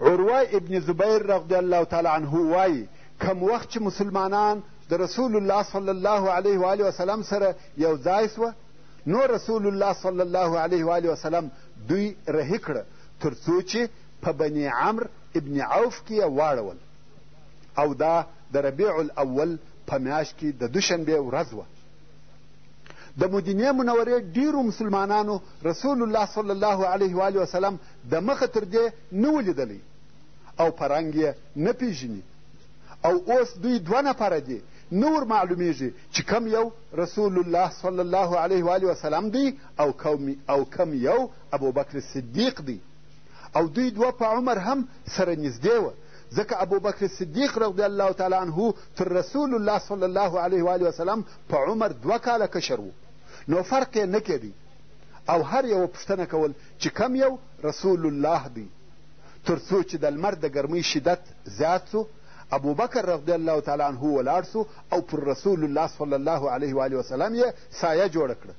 عروه ابن زبیر رضی الله تعالی عنه وایي کم وخت چې مسلمانان د رسول الله صلی الله علیه و آله وسلم سره یو ځای سوه نو رسول الله صلی الله علیه و آله وسلم دوی رهي کړه تر څو چې په بني عمر ابن عوف کې یې واړول او دا د ربیع الاول په میاشت کې د دوشنبې ورځ وه د مدینې منورې ډیرو مسلمانانو رسول الله صلی الله علیه و آله وسلم د مخه تر دې نه و لیدلی او په رنګ یې نه پېژني او اوس دوی دوه نفره دي نه ور معلومېږي چې کم یو رسول الله صلی الله علیه و آله وسلم دی او کم او کم یو ابوبکر صدیق دی او دوی دوه په عمر هم سره نږدې وه ځکه ابوبکر صدیق رضی الله تعالی عنه تر رسول الله صلی الله علیه و آله وسلم په عمر دوه کاله کشر و نو فرق یې نه کېدی او هر یوه پوښتنه کول چې کوم یو رسول الله دی، تر څو چې د لمر د ګرمۍ شدت زیات شو، ابوبکر رضی الله تعالی عنه ولاړ شو او پر رسول الله صلی الله علیه و آله وسلم یې سایه جوړه کړه.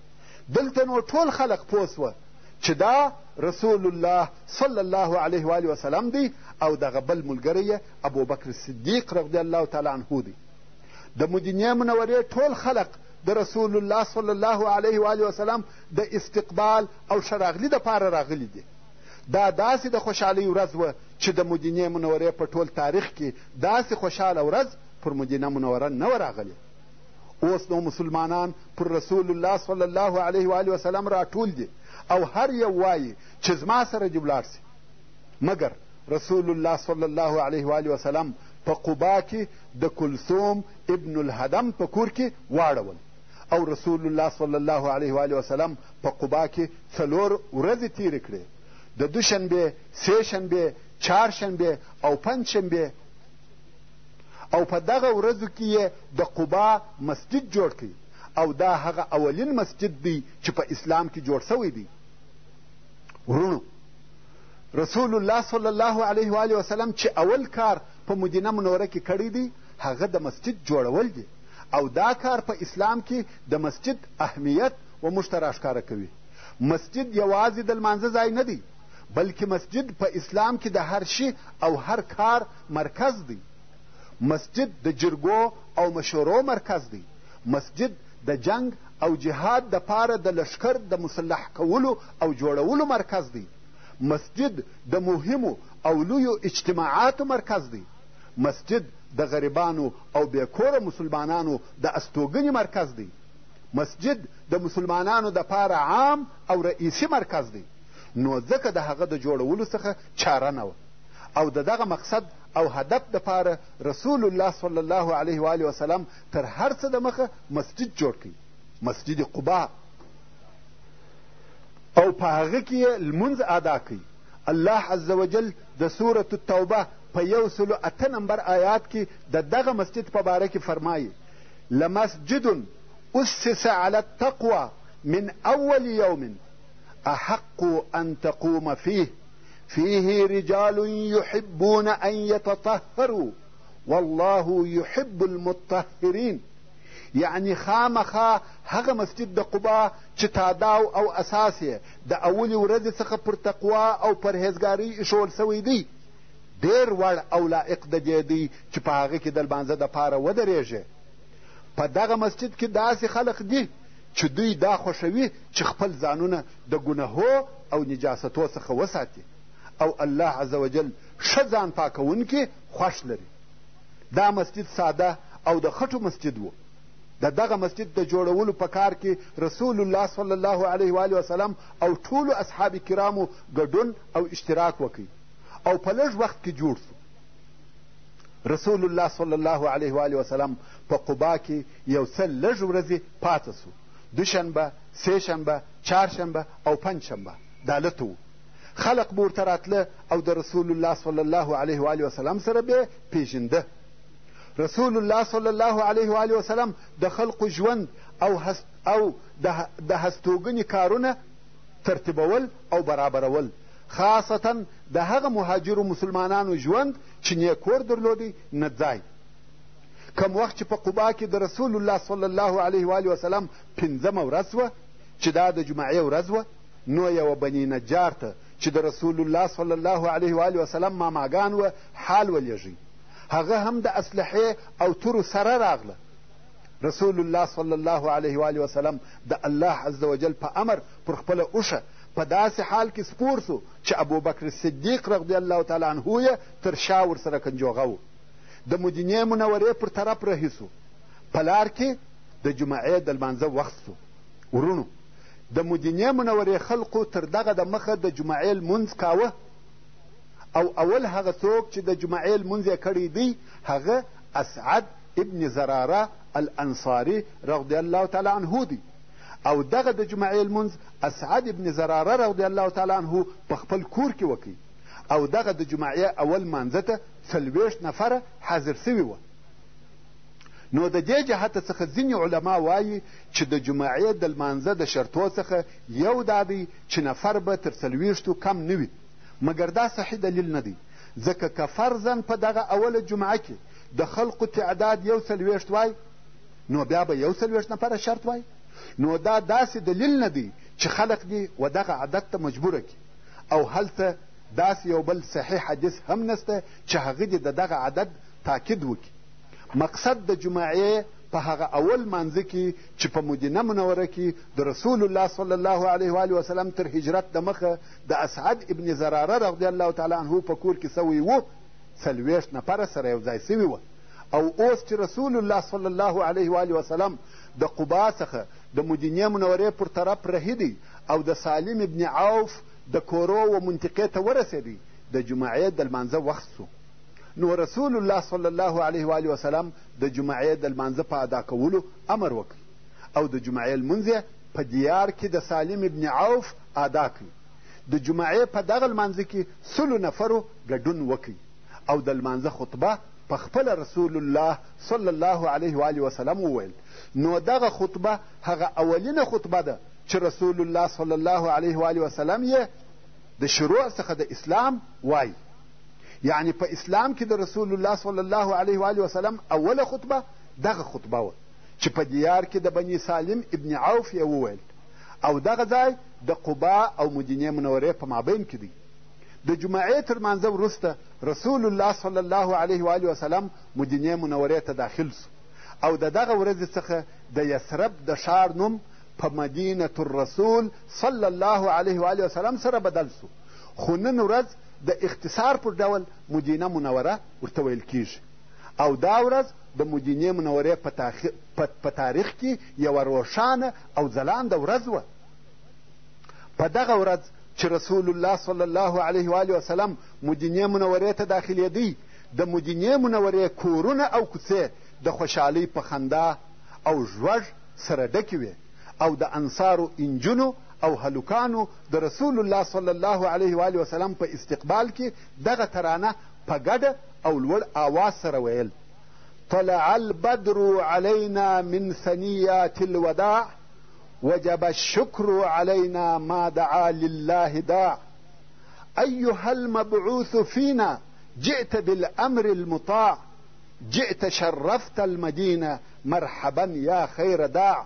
دلته نو ټول خلق پوه شوه چې دا رسول الله صلی الله علیه و آله وسلم دی او دغه بل ملګری یې ابوبکر صدیق رضی الله تعالی عنه دی. د مدینې منورې ټول خلق د رسول الله صلی الله علیه و آله وسلم د استقبال او ښه راغلي دپاره راغلي دي. دا داسې د خوشحالۍ ورځ وه چې د مدینې منورې په ټول تاریخ کې داسې خوشحاله ورځ پر مدینه منوره نه وه راغلې. اوس نو مسلمانان پر رسول الله صلی الله علیه و آله وسلم راټول دي او هر یو وایي چې زما سره دې ولاړ سي. مګر رسول الله صلی الله علیه و آله وسلم په قبا کې د کلثوم ابن الهدم په کور کې واړول. او رسول الله صلی الله علیه وآله وسلم په قبا کې څلور ورځې تېرې کړې د دوشنبې سې شنبې چهارشنبې او پنجشنبې او په دغه ورځو کې یې د قبا مسجد جوړ کړي او دا هغه اولین مسجد دی چې په اسلام کې جوړ سوی دی ورونو رسول الله صلی الله علیه و وسلم چې اول کار په مدینه منوره کې کړی دی هغه د مسجد جوړول دي او دا کار په اسلام کې د مسجد اهمیت و موږ ته راښکاره کوي. مسجد یوازې د لمانځه ځای نه دی، بلکې مسجد په اسلام کې د هر شي او هر کار مرکز دی. مسجد د جرګو او مشورو مرکز دی. مسجد د جنګ او جهاد دپاره د لښکر د مسلح کولو او جوړولو مرکز دی. مسجد د مهمو او لویو اجتماعاتو مرکز دی. مسجد د غریبانو او بې کوره مسلمانانو د استوګنې مرکز دی مسجد د مسلمانانو دپاره عام او رئیسي مرکز دی نو ځکه د هغه د جوړولو څخه چاره نه وه او د دغه مقصد او هدف دپاره رسول الله صلی الله علیه وآله وسلم تر هر څه د مخه مسجد جوړ کړي مسجد قبا او په هغه کې یې لمونځ ادا کوي الله عز وجل د سورة التوبه په یو سلو اته نمبر آیات کې د دغه مسجد په باره کې فرمایي لمسجد اسس على التقوى من اول یوم احق ان تقوم فيه فيه رجال يحبون ان يتطهروا والله يحب المطهرين یعنی خامخا هغه مسجد د قبا چې تاداو او اساس یې د اولې ورځې څخه پر تقوا او پرهېزګارۍ ایښول شوی دی، ډېر وړ او لایق د دې دی چې په هغه کې د لمانځه دپاره ودرېږې. په دغه مسجد کې داسې خلق دي چې دوی دا خوښوي چې خپل ځانونه د ګنهو او نجاستو څخه وساتي او الله عز وجل ښه ځان پاکوونکي خوښ لري. دا مسجد ساده او د خټو مسجد و. د دغه مسجد د جوړولو په کار کې رسول الله صلی الله علیه و وسلم او ټولو اصحاب کرامو ګډون او اشتراک وکړ او په لږ وخت کې جوړ شو رسول الله صلی الله علیه و وسلم په قبا کې یو څه لږ ورځې پاته سو دوشنبه سهشنبه چهارشنبه او پنجشنبه دا لته و خلق به ورته راتله او د رسول الله صلی الله علیه و وسلم سره به یې پېژنده رسول الله صلی الله علیه و آله وسلم د خلقو ژوند او هست او د هستوګنې کارونه ترتیبول او برابرول خاصتا د هغه مهاجرو مسلمانانو ژوند چې نه کور درلودی نه ځای کم وخت چې په قبا کې د رسول الله صلی الله علیه و آله وسلم پنځمه ورځ وه چې دا د جمعې ورځ وه نو یوه بني نجار ته چې د رسول الله صلی الله علیه و آله وسلم ماماګان وه حال ولیږئ هغه هم د اسلحې او تورو سره راغله رسول الله صلی الله علیه و وسلم د الله عز وجل په امر پر خپله اوښه په داسې حال کې سپور سو چې ابوبکر صدیق رضی الله تعالی عنه یې تر شا ورسره کنجوغه و د مدینې منورې پر طرف رهي سو په لار کې د جمعې د لمانځه وخت سو ورونو د مدینې منورې خلقو تر دغه د مخه د جمعې لمونځ کاوه او اول هغه څوک چې د جمعې لمونځ یې کړی دی هغه اسعد ابن زراره الانصاري رضی الله تعالی عنه دی او دغه د جمعې لمونځ اسعد ابن زراره رضی الله تعالی عنه په خپل کور کې وکړي او دغه د جمعې اول مانځه ته څلوېښت نفره حاضر سوي وه نو د دې جهته څخه ځینې علما وایي چې د جمعې د لمانځه د شرطو څخه یو دا دی چې نفر به تر څلوېښتو کم نه وي مګر دا صحیح دلیل نه دی ځکه که فرضاً په دغه اوله جمعه کې د خلقو تعداد یو څلوېښت وای نو بیا به یو څلوېښت نفره شرط وای نو دا داسې دلیل نه دی چې خلق دې و دغه عدد ته مجبوره کړي او هلته داسې یو بل صحیح حدیث هم نسته چې هغه دې د دغه عدد تاکید وکړي مقصد د جمعې په هغه اول مانځه کې چې په مدینه منوره کې د رسول الله صلی الله علیه وآله وسلم تر هجرت د مخه د اسعد ابن زراره رضی الله تعالی عنه په کور کې سوی و څلوېښت نفره سره یو ځای سوي وه او اوس چې رسول الله صلی الله علیه وآله وسلم د قبا څخه د مدینې منورې پر طرف رهي دی او د سالم ابن عوف د کورو و منطقې ته ورسېدی د جمعې د لمانځه وخت سو نو رسول الله صلی الله علیه و آله وسلم د جمعې د لمانځه په ادا کولو امر وکړ او د جمعې لمونځ یې په دیار کې د سالم ابن عوف ادا کړ د جمعې په دغه لمانځه کې سلو نفرو ګډون وکړ او د لمانځه خطبه په خپله رسول الله صلی الله علیه و آله وسلم وویل نو دغه خطبه هغه اولینه خطبه ده چې رسول الله صلی الله علیه و آله وسلم یې د شروع څخه د اسلام وایي یعنې په اسلام کې د رسول الله صلی الله علیه و آله وسلم اوله خطبه دغه خطبه وه چې په دیار کې د بني سالم ابن عوف یې وویل او دغه ځای د قبا او مدینې منورې په مابین کې دی د جمعې تر مانځه وروسته رسول الله صلی الله علیه و آله وسلم مدینې منورې ته داخل سو او د دغه ورځې څخه د یثرب د ښار نوم په مدینة الرسول صلی الله علیه و آله وسلم سره بدل سو خو نن ورځ د اختصار پر ډول مدینه منوره ورته ویل کېږي او دا ورځ د مدینې منورې په تاریخ کې یوه روښانه او ځلانده ورځ وه په دغه ورځ چې رسول الله صلی الله علیه و وسلم مدینې منورې ته داخلېدی د مدینې منورې کورونه او کوڅې د خوشحالۍ په خندا او ژوږ سره ډکې وې او د انصارو انجونو او هلکانو د رسول الله صلی الله علیه وآله وسلم په استقبال کې دغه ترانه په ګډه او لوړ آواز سره ویل طلع البدر علینا من ثنیات الوداع وجب الشکر علینا ما دعا لله داع ایها المبعوث فینا جئت بالامر المطاع جئت شرفت المدینه مرحبا یا خیر داع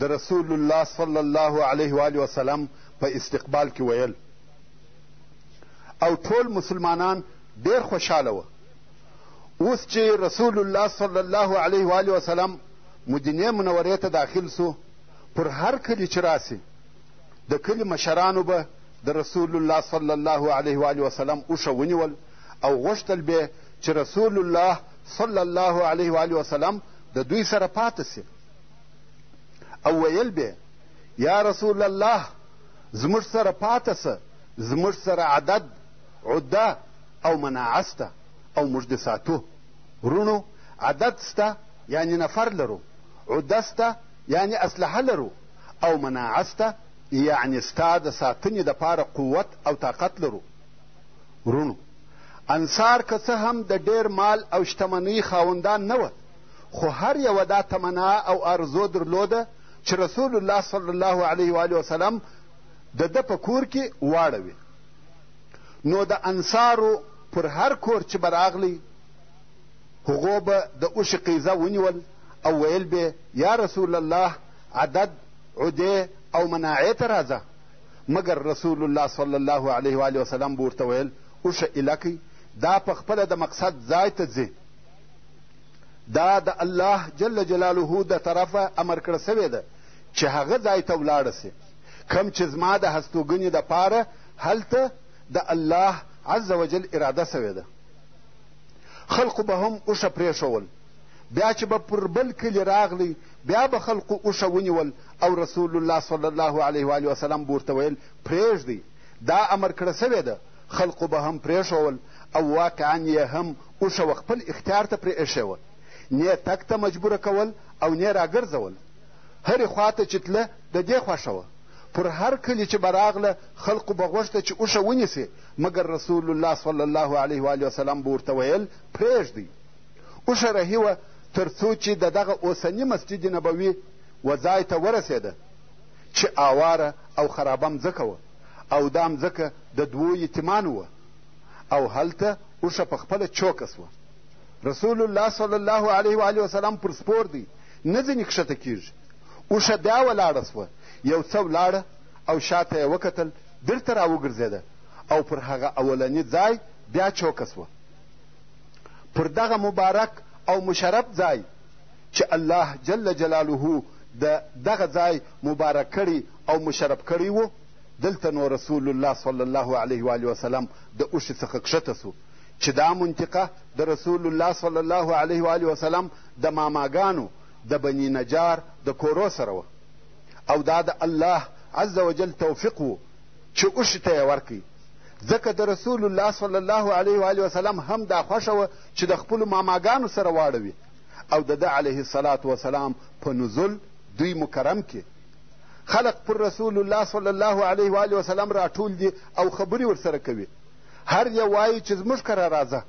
د رسول الله صلی الله علیه و آله وسلم په استقبال کې ویل او ټول مسلمانان ډېر خوشحاله وه اوس چې رسول الله صلی الله علیه و آله وسلم مدینې منورې ته داخل سو پر هر کلي چې راسي د کلي مشرانو به د رسول الله صلی الله علیه و آله وسلم اوښه ونیول او غوښتل به چې رسول الله صلی الله علیه و آله وسلم د دوی سره پاته سي او ویل به یا رسول الله زموږ سره پاته سه زموږ سره عدد عده او مناعه سته او موږ دې ساتو وروڼو عدد سته یعنې نفر لرو عده سته یعنې اسلحه لرو او مناعه سته یعنې ستا د ساتنې دپاره قوت او طاقت لرو وروڼو انصار که څه هم د ډېر مال او شتمنۍ خاوندان نه وه خو هر یوه دا تمنا او ارزو درلوده چې رسول الله صلی الله علیه و وسلم د ده په کور کې واړوي نو د انصارو پر هر کور چې به راغلی هغو به د اوښې قیزه ونیول او ویل به یا رسول الله عدد عدې او مناعې ته راځه مګر رسول الله صلی الله علیه و وسلم به ورته ویل اوښه ایله دا په خپله د مقصد ځای ته ځي دا د الله جل جلاله د طرفه امر کړه سوې ده چې هغه ځای ته ولاړه سي کم چې زما د هستوګنې دپاره هلته د الله عز وجل اراده سوې ده خلقو به هم اوښه پرېښول بیا چې به پر بل کلي راغلی بیا به خلقو اوښه ونیول او رسول الله صلی الله علیه و وسلم به ورته ویل پرېږدئ دا امر کړه سوې ده خلقو به هم پرېښول او واقعا یې هم اوښه وه خپل اختیار ته پرې ایښې وه، نې تګ ته مجبوره کول او نې راګرځول، هرې خوا ته چې تله د دې خوښه وه، پر هر کلي چې به راغله خلقو به غوښته چې اوښه ونیسي، مګر رسول الله صلی الله علیه وآله وسلم به ورته ویل پرېږدئ. اوښه رهي وه تر څو چې د دغه اوسني مسجد نبوي و ځای ته ورسېده چې آواره او خرابه مځکه وه او دا مځکه د دوو یتیمانو وه، او هلته اوښه په خپله چوکه شوه رسول الله صلی الله علیه و علیه وسلم پر سپور دی نه ځینې کښته کیږي اوښه بیا ولاړه شوه یو څه ولاړه او شاته یې وکتل بیرته راوګرځېده او پر هغه اولني ځای بیا چوکه شوه پر دغه مبارک او مشرف ځای چې الله جل جلاله د دغه ځای مبارک کړی او مشرف کړی و دلته نو رسول الله صلی الله علیه وآله وسلم د اوښي څخه کښته شو چې دا منطقه د رسول الله صلی الله علیه وآله وسلم د ماماګانو د بني نجار د کورو سره وه او دا د الله عز وجل توفیق و چې اوښي ته یې ورکړي ځکه د رسول الله صلی الله علیه و علیه وسلم هم دا خوښه وه چې د خپلو ماماګانو سره واړوي او د ده علیه الصلاة وسلام په نزول دوی مکرم کې خلق پر رسول الله صلی الله علیه و آله وسلم راټول دي او خبرې ورسره کوي هر یو وایي چې زموږ کره راځه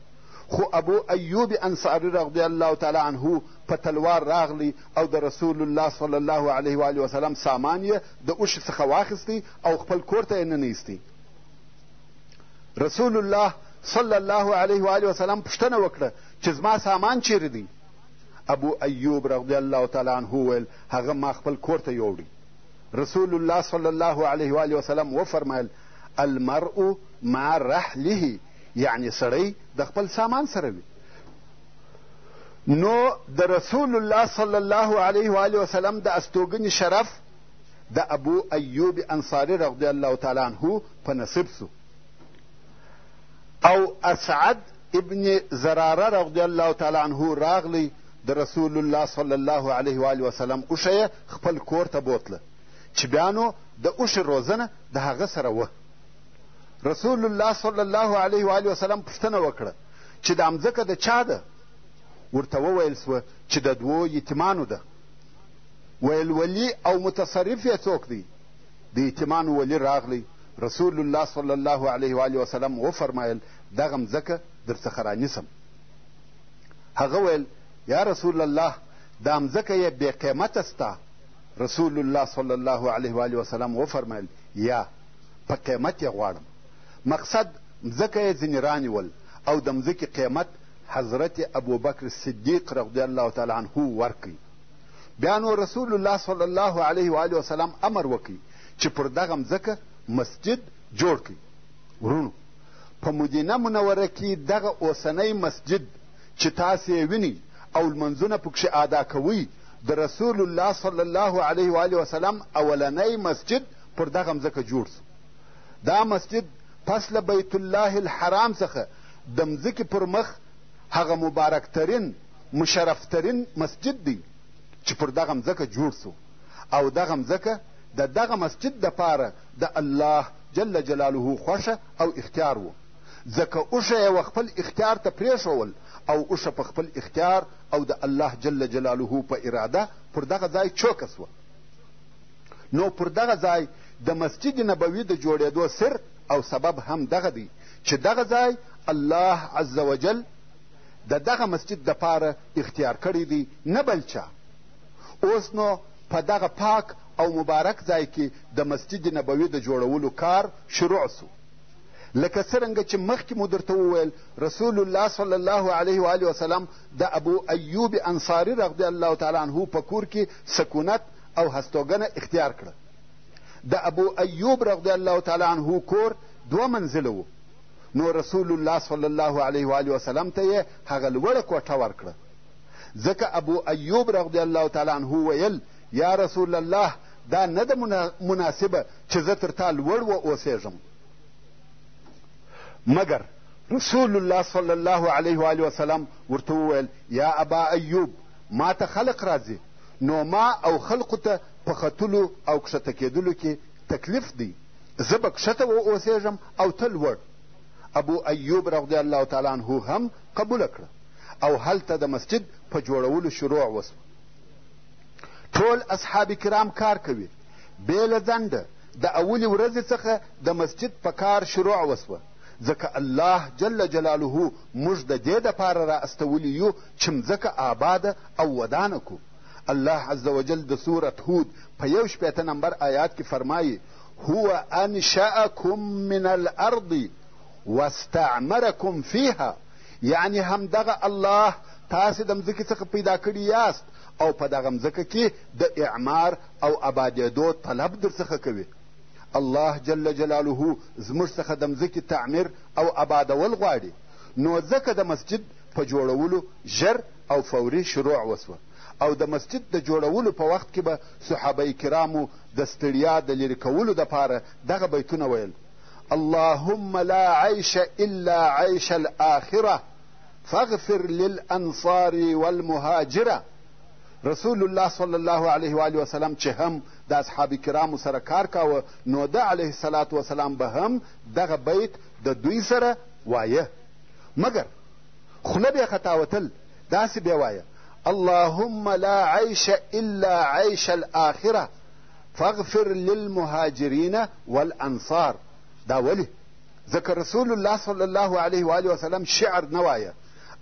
خو ابو ایوب انصاري رضی الله تعالی عنه په تلوار راغلی او د رسول الله صلی الله علیه و آله وسلم سامان یې د اوښي څخه واخیستی او خپل کور ته یې ننه رسول الله صلی الله علیه و آله وسلم پوښتنه وکړه چې زما سامان چیرې دی ابو ایوب رضی الله تعالی عنه ویل هغه ما خپل کور ته یوړی رسول الله صلی الله علیه و آله وسلم وفرمایل المرء مع رحله یعنی سړی د خپل سامان سره وي نو د رسول الله صلی الله علیه و آله وسلم د استوګنې شرف د ابو ایوب انصاري رضی الله تعالی عنه په نصیب سو او اسعد ابن زراره رضی الله تعالی عنه راغلی د رسول الله صلی الله علیه و آله وسلم اوښه یې خپل کور ته بوتله چې بیا نو د اوښې روزنه د هغه سره وه رسول الله صلی الله علیه و آله وسلم پوښتنه وکړه چې دا مځکه د چا ده ورته وویل سوه چې د دوو یتیمانو ده ویل ولی او متصرف یې څوک دی د یتیمانو ولي راغلی، رسول الله صلی الله علیه وآله وسلم وفرمایل، دغه مځکه درڅخه رانیسم. هغه ویل، یا رسول الله دا مځکه یې بې قیمته ستا؟ رسول الله صلی الله علیه وآله وسلم وفرمایل، یا، په قیمت یې غواړم. مقصد مځکه یې ځینې رانیول او د مځکې قیمت حضرت ابوبکر صدیق رضی الله تعالی عنه ورکړ. بیا نو رسول الله صلی الله علیه و آله وسلم امر وکړي چې پر دغه مځکه مسجد جوړ کړي ورونو په مدینه منوره کې دغه اوسنی مسجد چې تاسې یې وینئ او لمنځونه پکښې ادا کوئ د رسول الله صلی الله علیه و آله وسلم اولنی مسجد پر دغه مځکه جوړ سو دا مسجد پس له بیت الله الحرام څخه د مځکې پر مخ هغه مبارک ترین مشرف ترین مسجد دی چې پر دغه مځکه جوړ سو او دغه مځکه د دغه مسجد دپاره د الله جل جلاله خوښه او اختیار و ځکه اوښه یې و خپل اختیار ته پرېښول او اوښه په خپل اختیار او د الله جل جلاله په اراده پر دغه ځای چوکه سوه نو پر دغه ځای د مسجد نبوي د جوړېدو سر او سبب هم دغه دی چې دغه ځای الله عز وجل د دغه مسجد دپاره اختیار کړی دی نه بل چا اوس نو په دغه پاک او مبارک ځای کې د مسجد نبوي د جوړولو کار شروع سو لکه څرنګه چې مخکې مو درته وویل رسول الله صلی الله علیه و آله وسلم د ابو ایوب انصاري رضی الله تعالی عنه په کور کې سکونت او هستوګنه اختیار کړه د ابو ایوب رضی الله تعالی عنه کور دوه منزله و نو رسول الله صلی الله علیه و آله وسلم ته یې هغه لوړه کوټه ورکړه ځکه ابو ایوب رضی الله تعالی عنه ویل یا رسول الله دا نه ده مناسبه چې زه تر تا لوړ و اوسېږم مګر رسول الله صلی الله علیه و آله وسلم ورته وویل یا ابا ایوب ما ته خلق راځي نو ما او خلقو ته په ختلو او کښته کېدلو کې تکلیف دی زه به کښته و اوسېږم او ته لوړ ابو ایوب رضی الله تعالی عنه هم قبوله کړه او هلته د مسجد په جوړولو شروع وسوه ټول اصحاب کرام کار کوي بې له ځنډه د اولې ورځې څخه د مسجد په کار شروع وسوه ځکه الله جل جلاله موږ د دې دپاره را استولي یو چې مځکه آباده او ودانه کو الله عز وجل د سورت هود په یو شپېته نمبر آیات کې فرمایي هو انشأکم من الارض واستعمرکم فیها یعنی همدغه الله تاسې د مځکې څخه پیدا کړي یاست او په دغه مځکه کې د اعمار او آبادېدو طلب در څخه کوي الله جل جلاله زموږ څخه د مځکې تعمیر او آبادول غواړي نو ځکه د مسجد په جوړولو ژر او فوري شروع وسوه او د مسجد د جوړولو په وخت کې به صحابه کرامو د ستړیا د لیرې کولو دپاره دغه بیتونه ویل، اللهم لا عیش الا عیش الاخره فاغفر للانصار والمهاجره رسول الله صلی الله علیه و آله وسلم چې هم د اصحاب کرامو سره کار کاوه نو ده علیه الصلاة وسلام به هم دغه بیت د دوی سره وایه مګر خوله بې خطاوتل داسې بیا وایه اللهم لا عیش الا عیش الاخره فاغفر للمهاجرین والانصار دا ولی ځکه رسول الله صلی الله علیه و آله وسلم شعر نه وایه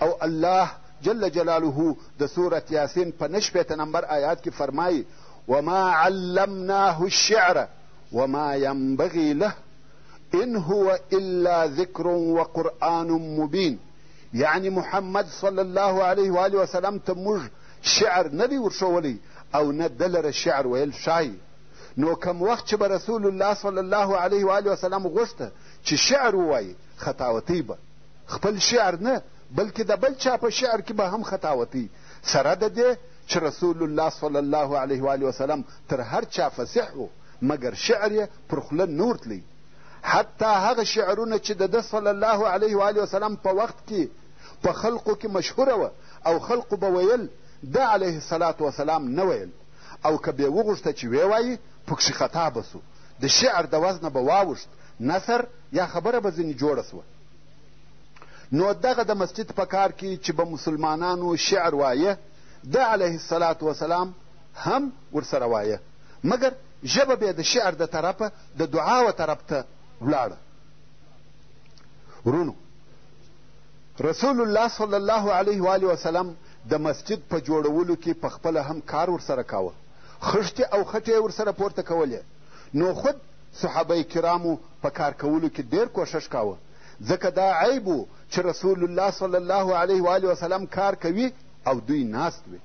او الله جل جلاله د سورت یاسین په نه شپېته نمبر آیات کې فرمایي وما علمناه الشعر وما ينبغي له إن هو إلا ذكر وقرآن مبين یعنې محمد صلی الله علیه و آله وسلم ته موږ شعر نه دی ورښوولی او نه ده لره شعر ویل ښایي نو کم وخت چې به رسول الله صلی الله علیه و آله وسلم غوښته چې شعر ووایي خطاوتی به خپل شعر نه بلکې د بل چا په شعر کې به هم خطاوتی سره د دې چې رسول الله صلی الله علیه و آله وسلم تر هر چا فصیح و مګر شعر یې پر خوله نه ورتلی حتی هغه شعرونه چې د ده صلی الله علیه و آله وسلم په وخت کې په خلقو کې مشهوره وه او خلقو به ویل ده علیه الصلاة وسلام نه ویل او که بې وغوښته چې ویې وایي پکښې خطا به سو د شعر د وزنه به واوښت نثر یا خبره به ځینې جوړه سوه نو دغه د مسجد په کار کې چې به مسلمانانو شعر وایه ده علیه الصلاة وسلام هم ورسره وایه مګر ژبه بې د شعر د طرفه د دعا و طرف ته ولاړه. ورونو! رسول الله صلی الله علیه و آله وسلم د مسجد په جوړولو کې په خپله هم کار ورسره کاوه، خښتې او خټې یې ورسره پورته کولې، نو خود صحابه کرامو په کار کولو کې ډېر کوښښ کاوه، ځکه دا عیب و چې رسول الله صلی الله علیه و آله وسلم کار کوي او دوی ناست وي.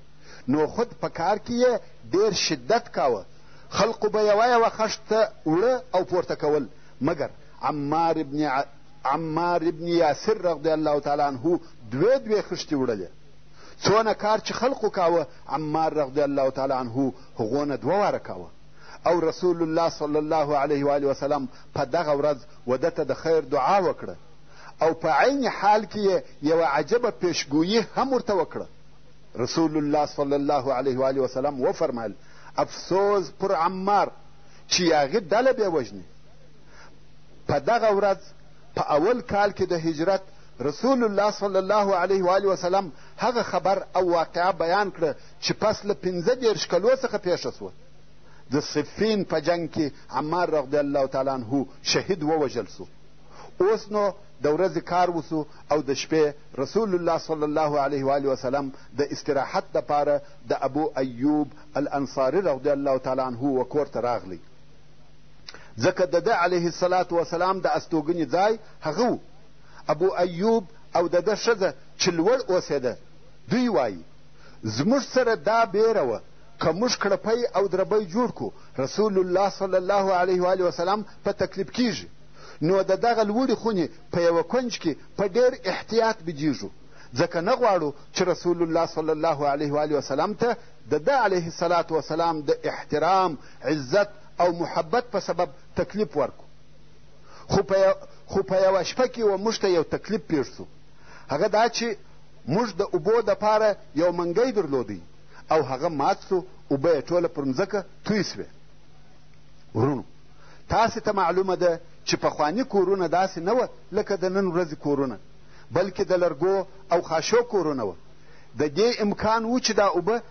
نو خود په کار کې یې ډېر شدت کاوه خلقو به یوه یوه خښت ته وړه او پورته کول مګر عمار ابن عمار ابن یاسر رضی الله تعالی عنه دوې دوې خښتې وړلې څونه کار چې خلقو کاوه عمار رضی الله تعالی عنه هغو نه دوه واره کاوه او رسول الله صلی الله علیه و وسلم په دغه ورځ وده ته د خیر دعا وکړه او په عین حال کې یې یوه عجبه پیشګویي هم ورته وکړه رسول الله صلی الله علیه و آله وسلم وفرمایل افسوز پر عمار چې یاغي ډله بې وژني په دغه ورځ په اول کال کې د هجرت رسول الله صلی الله علیه و آله وسلم هغه خبر او واقعه بیان کړه چې پس له پنځه دېرش کلو څخه پېښه سوه د صفین په جنګ کې عمار رضی الله تعالی عنه شهید ووژل سو اوس نو د ورځې کار وشو او د شپې رسول الله صلی الله علیه و آله وسلم د استراحت لپاره د ابو ایوب الانصاري رضی الله تعالی عنه و کور ته راغلی ځکه د ده علیه الصلاة وسلام د استوګنې ځای هغه و ابو ایوب او د ده ښځه چې لوړ اوسېده دوی وایي زموږ سره دا بیره وه که موږ کړپی او دربی جوړ کړو رسول الله صلی الله علیه و آله وسلم په تکلیف کیږي نو د دغه لوړې خونې په یوه کونج کې په ډېر احتیاط بېدېږو ځکه نه غواړو چې رسول الله صلی الله علیه و علیه وسلم ته د ده علیه الصلاة وسلام د احترام عزت او محبت په سبب تکلیف ورکړو خو په خو په یوه شپه کې و موږ ته یو تکلیف پېښ سو هغه دا چې موږ د اوبو دپاره یو منګی درلودی او هغه مات سو اوبه یې ټوله پر مځکه توی سوې ورونو تاسې ته معلومه ده چې پخواني کورونه داسې نه وه لکه د نن ورځې کورونه بلکې د لرګو او خاشو کورونه وه د دې امکان و چې دا اوبه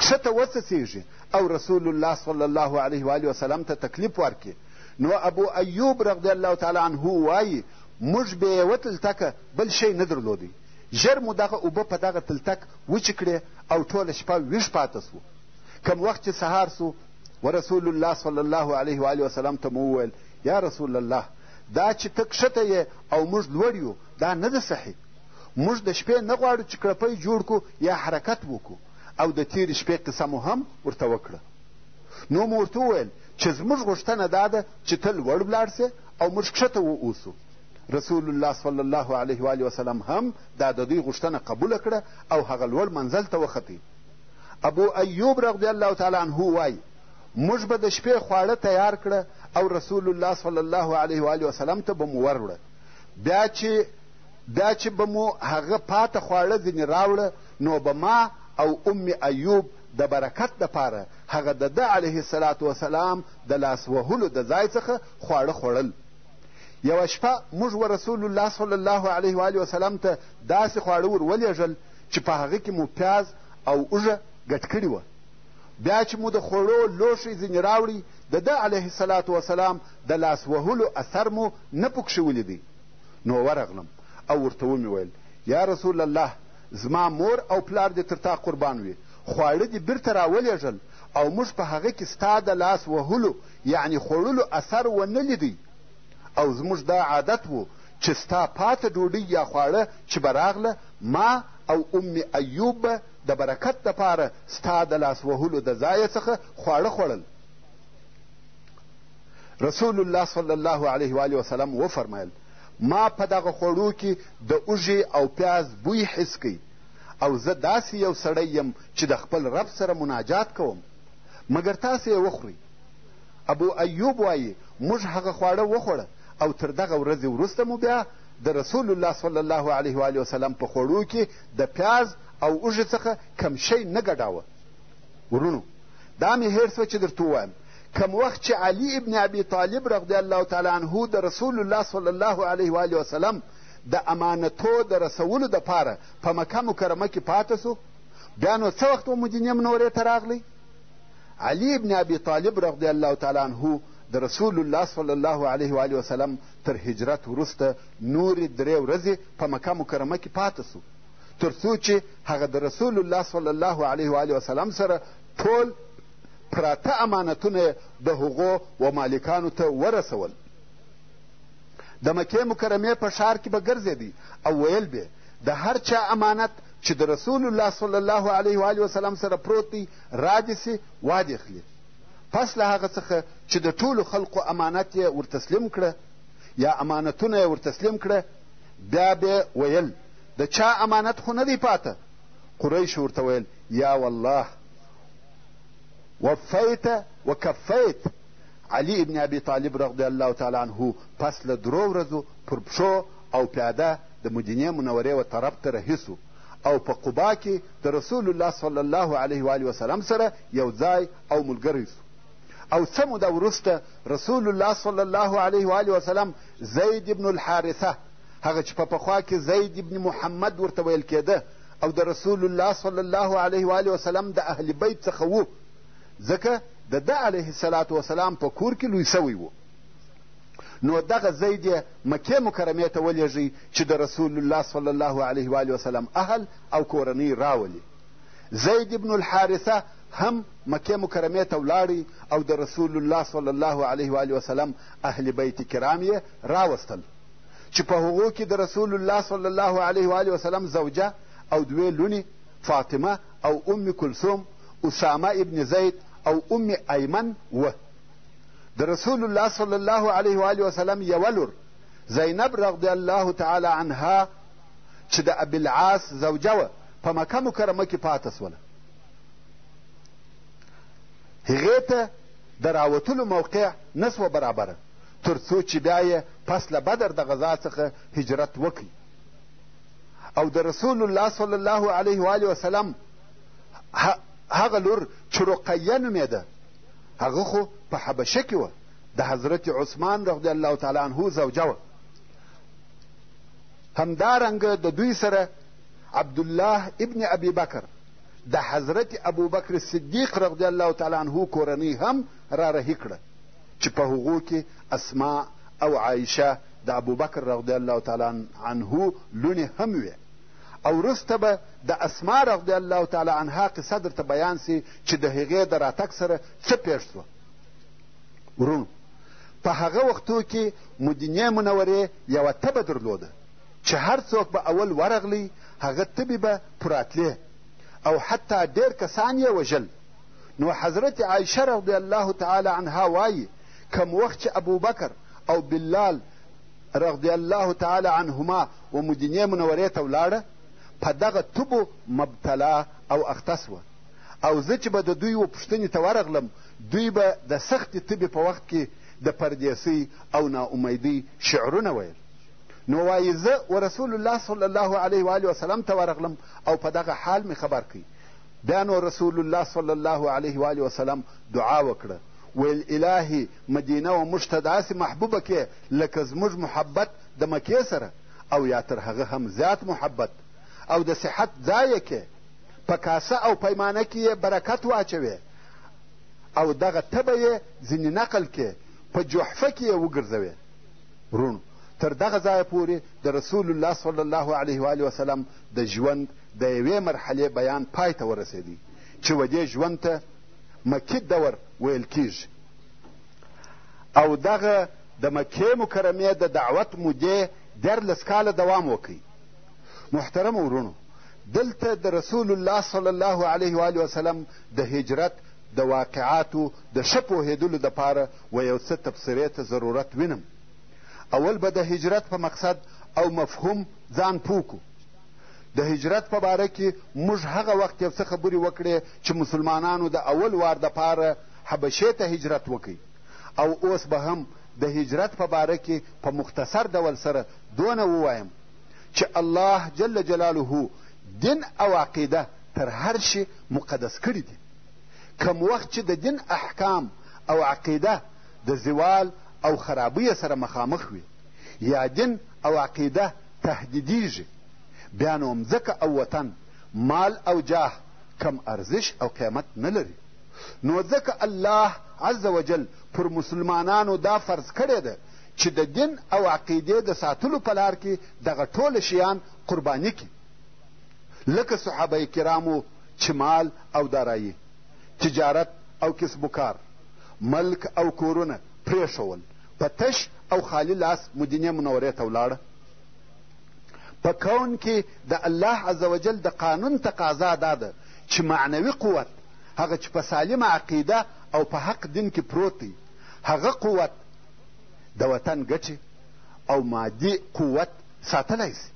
کښته وڅڅېږي او رسول الله صلی الله علیه وآله وسلم ته تکلیف ورکړي نو ابو ایوب رضی الله تعالی عنه وایي موږ بې یوه تلتکه بل شی نه درلودی ژر مو دغه اوبه په دغه تلتک وچې کړې او ټوله شپه ویښ پاته سو کم وخت چې سهار سو ورسول الله صلی الله علیه و آله وسلم ته مو وویل یا رسول الله دا چې ته کښته یې او موږ لوړ یو دا نه ده صحیح موږ د شپې نه غواړو چې کړپی جوړ کړو یا حرکت وکړو او د تېرې شپې قصه مو هم ورته وکړه نو مو ورته وویل چې زموږ غوښتنه دا ده چې ته لوړ ولاړ سې او موږ کښته واوسو رسول الله صلی الله علیه و وسلم هم دا د دوی غوښتنه قبوله کړه او هغه لوړ منزل ته وختی ابو ایوب رضی الله تعالی عنه وایي موږ به د شپې خواړه تیار کړه او رسول الله صلی الله علیه و آله وسلم ته به مو وروړه بیا چې بیا چې به مو هغه پاته خواړه ځینې راوړه نو به ما او ام ایوب د برکت دپاره هغه د ده علیه السلام وسلام د لاس وهلو د ځای څخه خواړه خوړل یوه شپه موږ و رسول الله صلی الله علیه و آله وسلم ته داسې خواړه ور ولېږل چې په هغه کې مو پیاز او اوږه ګډ کړي وه بیا چې مو د خوړو لوښی ځینې راوړي د ده علیه السلام وسلام د لاس وهلو اثر مو نه پکښې ولیدی نو ورغلم او ورته ومې ویل یا رسول الله زما مور او پلار دې تر تا قربان وي خواړه دې بیرته راولېږل او موږ په هغه کې ستا د لاس وهلو یعنې خوړلو اثر ونه لیدی او زموږ دا عادت و چې ستا پاته ډوډۍ یا خواړه چې به راغله ما او ام ایوب به د برکت دپاره ستا د لاس وهلو د ځایه څخه خواړه خوړل رسول الله صلی الله علیه و وسلم وفرمایل ما په دغه خوړو کې د اوږې او پیاز بوی حس کوي او زه داسې یو سړی یم چې د خپل رب سره مناجات کوم مګر تاسې یې وخورئ ابو ایوب وایي، موږ هغه خواړه وخوړه او تر دغه ورځې وروسته مو بیا د رسول الله صلی الله علیه و آله وسلم په خوړو کې د پیاز او اوږې څخه کم شی نه ګډاوه. ورونو! دا مې هېر سوه چې درته ووایم کم وخت چې علي ابن ابي طالب رضی الله تعالی عنه د رسول الله صلی الله علیه و آله وسلم د امانتو د رسولو دپاره په مکه مکرمه کې پاته سو بیا نو څه وخت و مدینې منورې ته راغلی علي ابن ابي طالب رضی الله تعالی عنه د رسول الله صلی الله علیه و وسلم تر هجرت وروسته نورې درې ورځې په مکه مکرمه کې پاته سو تر څو چې هغه د رسول الله صلی الله علیه و وسلم سره ټول پراته امانتونه د هغو و مالکانو ته ورسول د مکې مکرمې په ښار کې به ګرځېدی او ویل به د هر چا امانت چې د رسول الله صلی الله علیه و آله وسلم سره پروت دی رادې سي وادې خلي پس له هغه څخه چې د ټولو خلقو امانت یې ورتسلیم کړه یا امانتونه یې ورتسلیم کړه بیا به ویل د چا امانت خو نه دی پاته قریش ورته ویل یا والله وفیت وکفیت علي ابن ابي طالب رضی الله تعالی عنه پس له درو ورځو پر پښو او پیاده د مدینې منورې و طرف ته رهي شو او په قبا کې د رسول الله صلی الله علیه و وسلم سره یو ځای او ملګری شو او څه موده وروسته رسول الله صلی الله علیه و آله وسلم زید ابن الحارثه هغه چې په پخوا کې زید ابن محمد ورته ویل کېده او د رسول الله صلی الله علیه و آله وسلم د اهل بیت څخه و ځکه د ده علیه السلام وسلام په کور کې لوی سوی و نو دغه زید یې مکې مکرمې ته ولېږئ چې د رسول الله صلی الله علیه و وسلم اهل او کورنۍ راولي زید ابن الحارثه هم مکې مکرمې ته ولاړی او د رسول الله صلی الله علیه و وسلم اهل بیت کرام یې راوستل چې په هغو کې د رسول الله صلی الله علیه و وسلم زوجه او دوې لونې فاطمه او ام کلثوم، اسامه ابن زید او ام ایمن وه. د رسول الله صلی الله علیه و آله وسلم یوه لور زینب رضی الله تعالی عنها چې د ابي العاص زوجه وه په مکه مکرمه کې پاته سوله. هغې ته د راوتلو موقع نه سوه برابره تر څو چې بیا یې پس له بدر د غذا څخه هجرت وکړي. او د رسول الله صلی الله علیه و آله وسلم هغه لور چې رقیه نومېده هغه خو په حبشه کې وه د حضرت عثمان رضی الله تعالی عنه زوجه وه همدارنګه د دوی سره عبدالله ابن ابي بکر د حضرت ابوبکر صدیق رضی الله تعالی عنه کورنۍ هم را رهي کړه چې په هغو کې اسماء او عائشه د ابوبکر رضی الله تعالی عنه لوڼې هم وې او وروسته به د اسماء رضی الله تعالی عنها قصه درته بیان سي چې د هغې د راتګ سره څه پېښ سوه ورونو په هغه وختو کې مدینې منورې یوه تبه درلوده چې هر څوک به اول ورغلی هغه تبې به پراتلې او حتی ډېر کسان یې وژل نو حضرت عایشه رضی الله تعالی عنها وایي کم وخت چې ابوبکر او بلال رضی الله تعالی عنهما و مدینې منورې ته ولاړه په دغه تبو مبتلا او اخته سوه او زه چې به د دوی و پوښتنې ته ورغلم دوی به د سختې تبې په وخت کې د پردیسۍ او ناامیدۍ شعرونه ویل نو وایي زه و رسول الله صلی الله علیه و وسلم ته ورغلم او په دغه حال مې خبر کړئ بیا نو رسول الله صلی الله علیه وآله وسلم دعا وکړه ویل الهي مدینه و موږ ته داسې محبوبه کې لکه زموږ محبت د مکې سره او یا تر هغه هم زیات محبت او د صحت ځای کې په کاسه او پیمانه کې یې برکت واچوې او دغه تبه یې ځینې نقل کې په جحفه کې یې وګرځوې وروڼو تر دغه ځایه پورې د رسول الله صلی الله علیه وآله وسلم د ژوند د یوې مرحلې بیان پای ته ورسېدی چې ودې ژوند ته مکي دور ویل کیږي او دغه د مکې مکرمې د دعوت مودې دیارلس کاله دوام وکړي محترم ورونو دلته د رسول الله صلی الله علیه و وسلم د هجرت د واقعاتو د ښه پوهېدلو دپاره و یو څه تبصرې ته ضرورت وینم اول به د هجرت په مقصد او مفهوم ځان پوه د هجرت په باره کې موږ هغه وخت یو څه خبرې وکړې چې مسلمانانو د اول وار دپاره حبشې ته هجرت وکړي او اوس به هم د هجرت په باره کې په مختصر ډول سره دونه ووایم چې الله جل جلاله دین او عقیده تر هر شي مقدس کړي دي کم وخت چې د دین احکام او عقیده د زوال او خرابۍ سره مخامخ وي یا دین او عقیده تهدیدیږي بیا نو مځکه او وطن مال او جاه کم ارزش او قیمت نه لري نو ځکه الله عز وجل پر مسلمانانو دا فرض کړې ده چې د دین او عقیدې د ساتلو په لار کې دغه ټول شیان قرباني کړي لکه صحابه کرامو چې مال او دارایی تجارت او کسب و کار ملک او کورونه پرېښول په تش او خالي لاس مدینې منورې ته ولاړه په کون کې د الله عز وجل د قانون تقاضا دا ده چې معنوي قوت هغه چې په سالمه عقیده او په حق دین کې پروت دی هغه قوت د وطن ګټې او مادي قوت ساتلی سي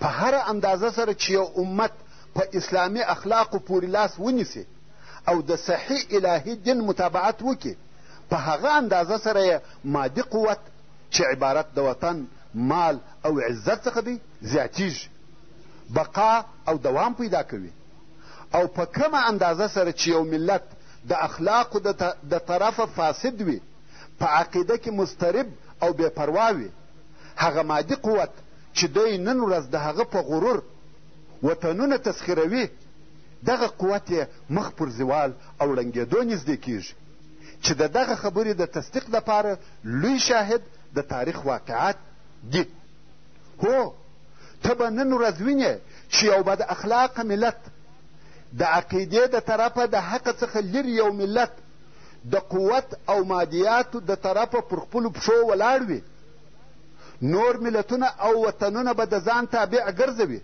په هره اندازه سره چې یو امت په اسلامي اخلاقو پورې لاس ونیسي او د صحیح الهي دین متابعت وکړي په هغه اندازه سره یې مادي قوت چې عبارت د وطن مال او عزت څخه دی زیاتیږي بقا او دوام پیدا کوي او په کمه اندازه سره چې یو ملت د اخلاقو د طرفه فاسد وي په عقیده کې مضطرب او بې پروا وي هغه مادي قوت چې دی نن ورځ د هغه په غرور وطنونه تسخیروي دغه قوت یې مخ پر زوال او ړنګېدو نږدې کېږي چې د دغه خبرې د تصدیق لپاره لوی شاهد د تاریخ واقعات دي هو ته به نن ورځ وینې چې یو بد اخلاقه ملت د عقیدې د طرفه د حق څخه لرې یو ملت د قوت او مادیاتو د طرفه پر خپلو پښو ولاړ وي نور ملتونه او وطنونه به د ځان تابع ګرځوي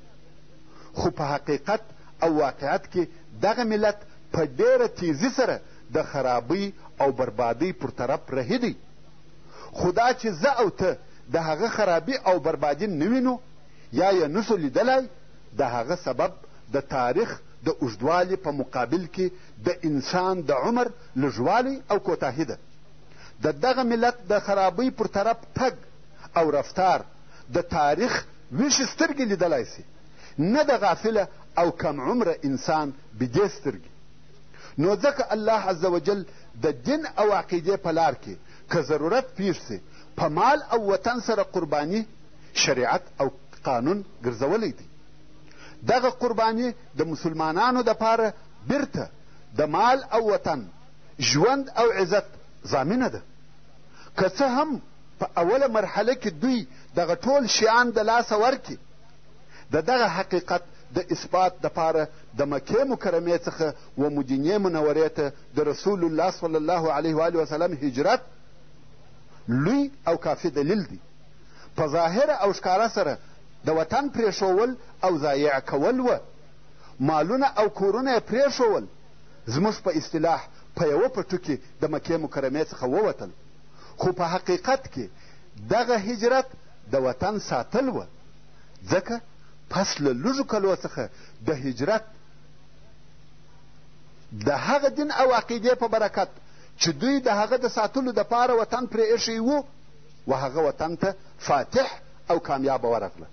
خو په حقیقت او واقعیت کې دغه ملت په ډېره تیزي سره د خرابۍ او بربادۍ پر طرف رهي دی خو دا چې زه او ته د هغه خرابي او بربادي نه وینو یا یې نسو لیدلای د هغه سبب د تاریخ د اوږدوالي په مقابل کې د انسان د عمر لږوالی او کوتاهي ده د دغه ملت د خرابۍ پر طرف تګ او رفتار د تاریخ ویښې سترګې لیدلای شي، نه د غافله او کم عمره انسان بیدې سترګې. نو ځکه الله عز وجل د دین او عقیدې په لار کې که ضرورت پېښ شي، په مال او وطن سره قرباني شریعت او قانون ګرځولی دی. دغه قرباني د مسلمانانو دپاره بیرته د مال او وطن، ژوند او عزت ضامنه ده. که څه هم په اوله مرحله کې دوی دغه ټول شیان د لاسه ورکړي د دغه حقیقت د اثبات دپاره د مکې مکرمې څخه و مدینې منورې ته د رسول الله صلی الله علیه و وسلم هجرت لوی او کافي دلیل دی په ظاهره او ښکاره سره د وطن پرېښول او ضایع کول وه مالونه او کورونه یې پرېښول زموږ په اصطلاح په یوه پټو کې د مکې مکرمې څخه ووتل، خو په حقیقت کې دغه هجرت د وطن ساتل وه، ځکه پس له لږو کلو څخه د هجرت د هغه دین او عقیدې په برکت چې دوی د هغه د ساتلو دپاره وطن پرې ایښی و و هغه وطن ته فاتح او کامیابه ورغله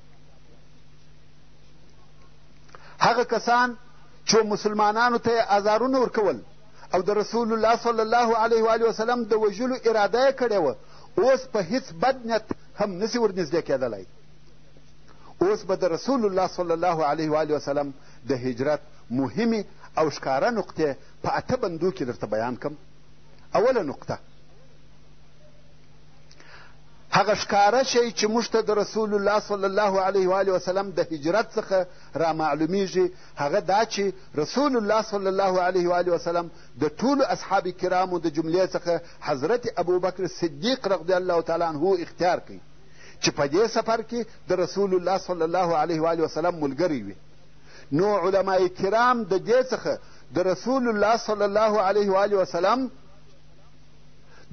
هغه کسان چو مسلمانانو ته یې ازارونه ورکول او د رسول الله صلی الله علیه و علیه وسلم د وژلو اراده یې کړې وه اوس په هیڅ بد نیت هم نسی ورنږدې کېدلی اوس به د رسول الله صلی الله علیه و علیه وسلم د هجرت مهمې او ښکاره نقطې په اته بندو کې درته بیان کم اوله نقطه هغه ښکاره شی چې موږ ته د رسول الله صلی الله علیه و علیه وسلم د هجرت څخه را معلومیږي هغه دا چې رسول الله صلی الله علیه و آله وسلم د ټولو اصحاب کرامو د جملې څخه حضرت ابوبکر صدیق رضی الله تعالی عنه اختیار کوي چې په دې سفر کې د رسول الله صلی الله علیه و آله وسلم ملګری وي نو علما کرام د دې څخه د رسول الله صلی الله علیه و آله وسلم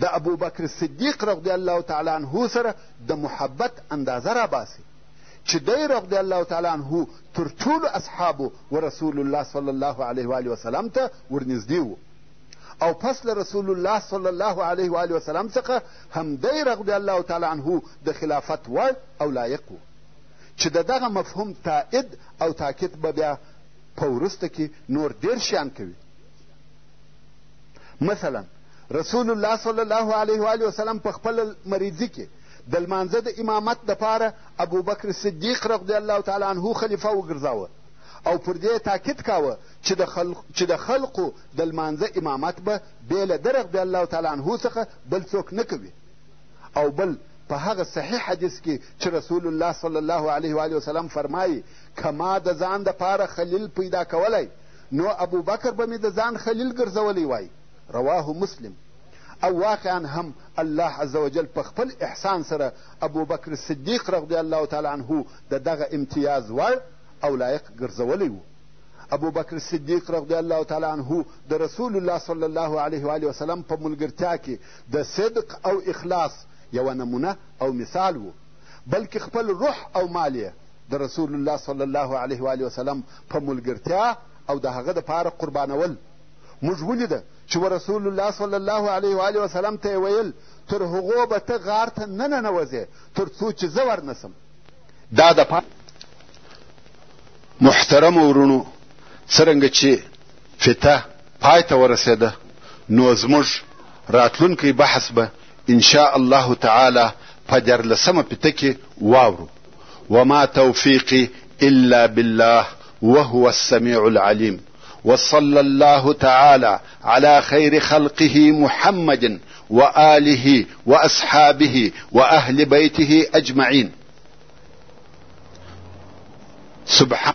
د ابوبکر صدیق رضی الله تعالی عنه سره د محبت اندازه راباسي چې دی رضی الله تعالی عنه تر ټولو اصحابو و رسول الله صلی الله علیه و وسلم ته ورنږدې و او پس له رسول الله صلی الله علیه و وسلم څخه همدی رضی الله تعالی عنه د خلافت وړ او لایق و چې د دغه مفهوم تائید او تاکید به بیا په وروسته کې نور ډېر شیان کوي مثلا رسول الله صلی الله علیه و وسلم په خپله مریضي کې د لمانځه د امامت دپاره ابوبکر صدیق رضی الله تعالی عنه خلیفه وګرځاوه او پر دې تاکید کاوه چې د خلق چې د خلقو د لمانځه امامت به بې له ده رضی الله تعالی عنه څخه بل څوک نه کوي او بل په هغه صحیح حدیث کې چې رسول الله صلی الله علیه و وسلم فرمایي که ما د ځان دپاره خلیل پیدا کولی نو ابوبکر به مې د ځان خلیل ګرځولی وای رواه مسلم او واقعا هم الله عز وجل په خپل احسان سره ابوبکر صدیق رضی الله تعالی عنه د دغه امتیاز وړ او لایق ګرځولی و ابوبکر صدیق رضی الله تعالی عنه د رسول الله صلی الله علیه و وسلم په ملګرتیا کې د صدق او اخلاص یوه نمونه او مثال و بلکې خپل روح او مال یې د رسول الله صلی الله علیه و وسلم په ملګرتیا او د هغه دپاره قربانول موږ ولیده چې ورسول الله صلی الله علیه وآله وسلم ته یې ویل تر هغو به ته غار ته نه ننوځې تر څو چې زه ورنسم دا د پا... محترم ورونو څرنګه چې فته پای ته ورسېده نو زموږ راتلونکی بحث به ان شاء الله تعالی په دیارلسمه فته کې واورو وما توفیقي الا بالله وهو السميع العليم وصلى الله تعالى على خير خلقه محمد واله واصحابه واهل بيته اجمعين سبحان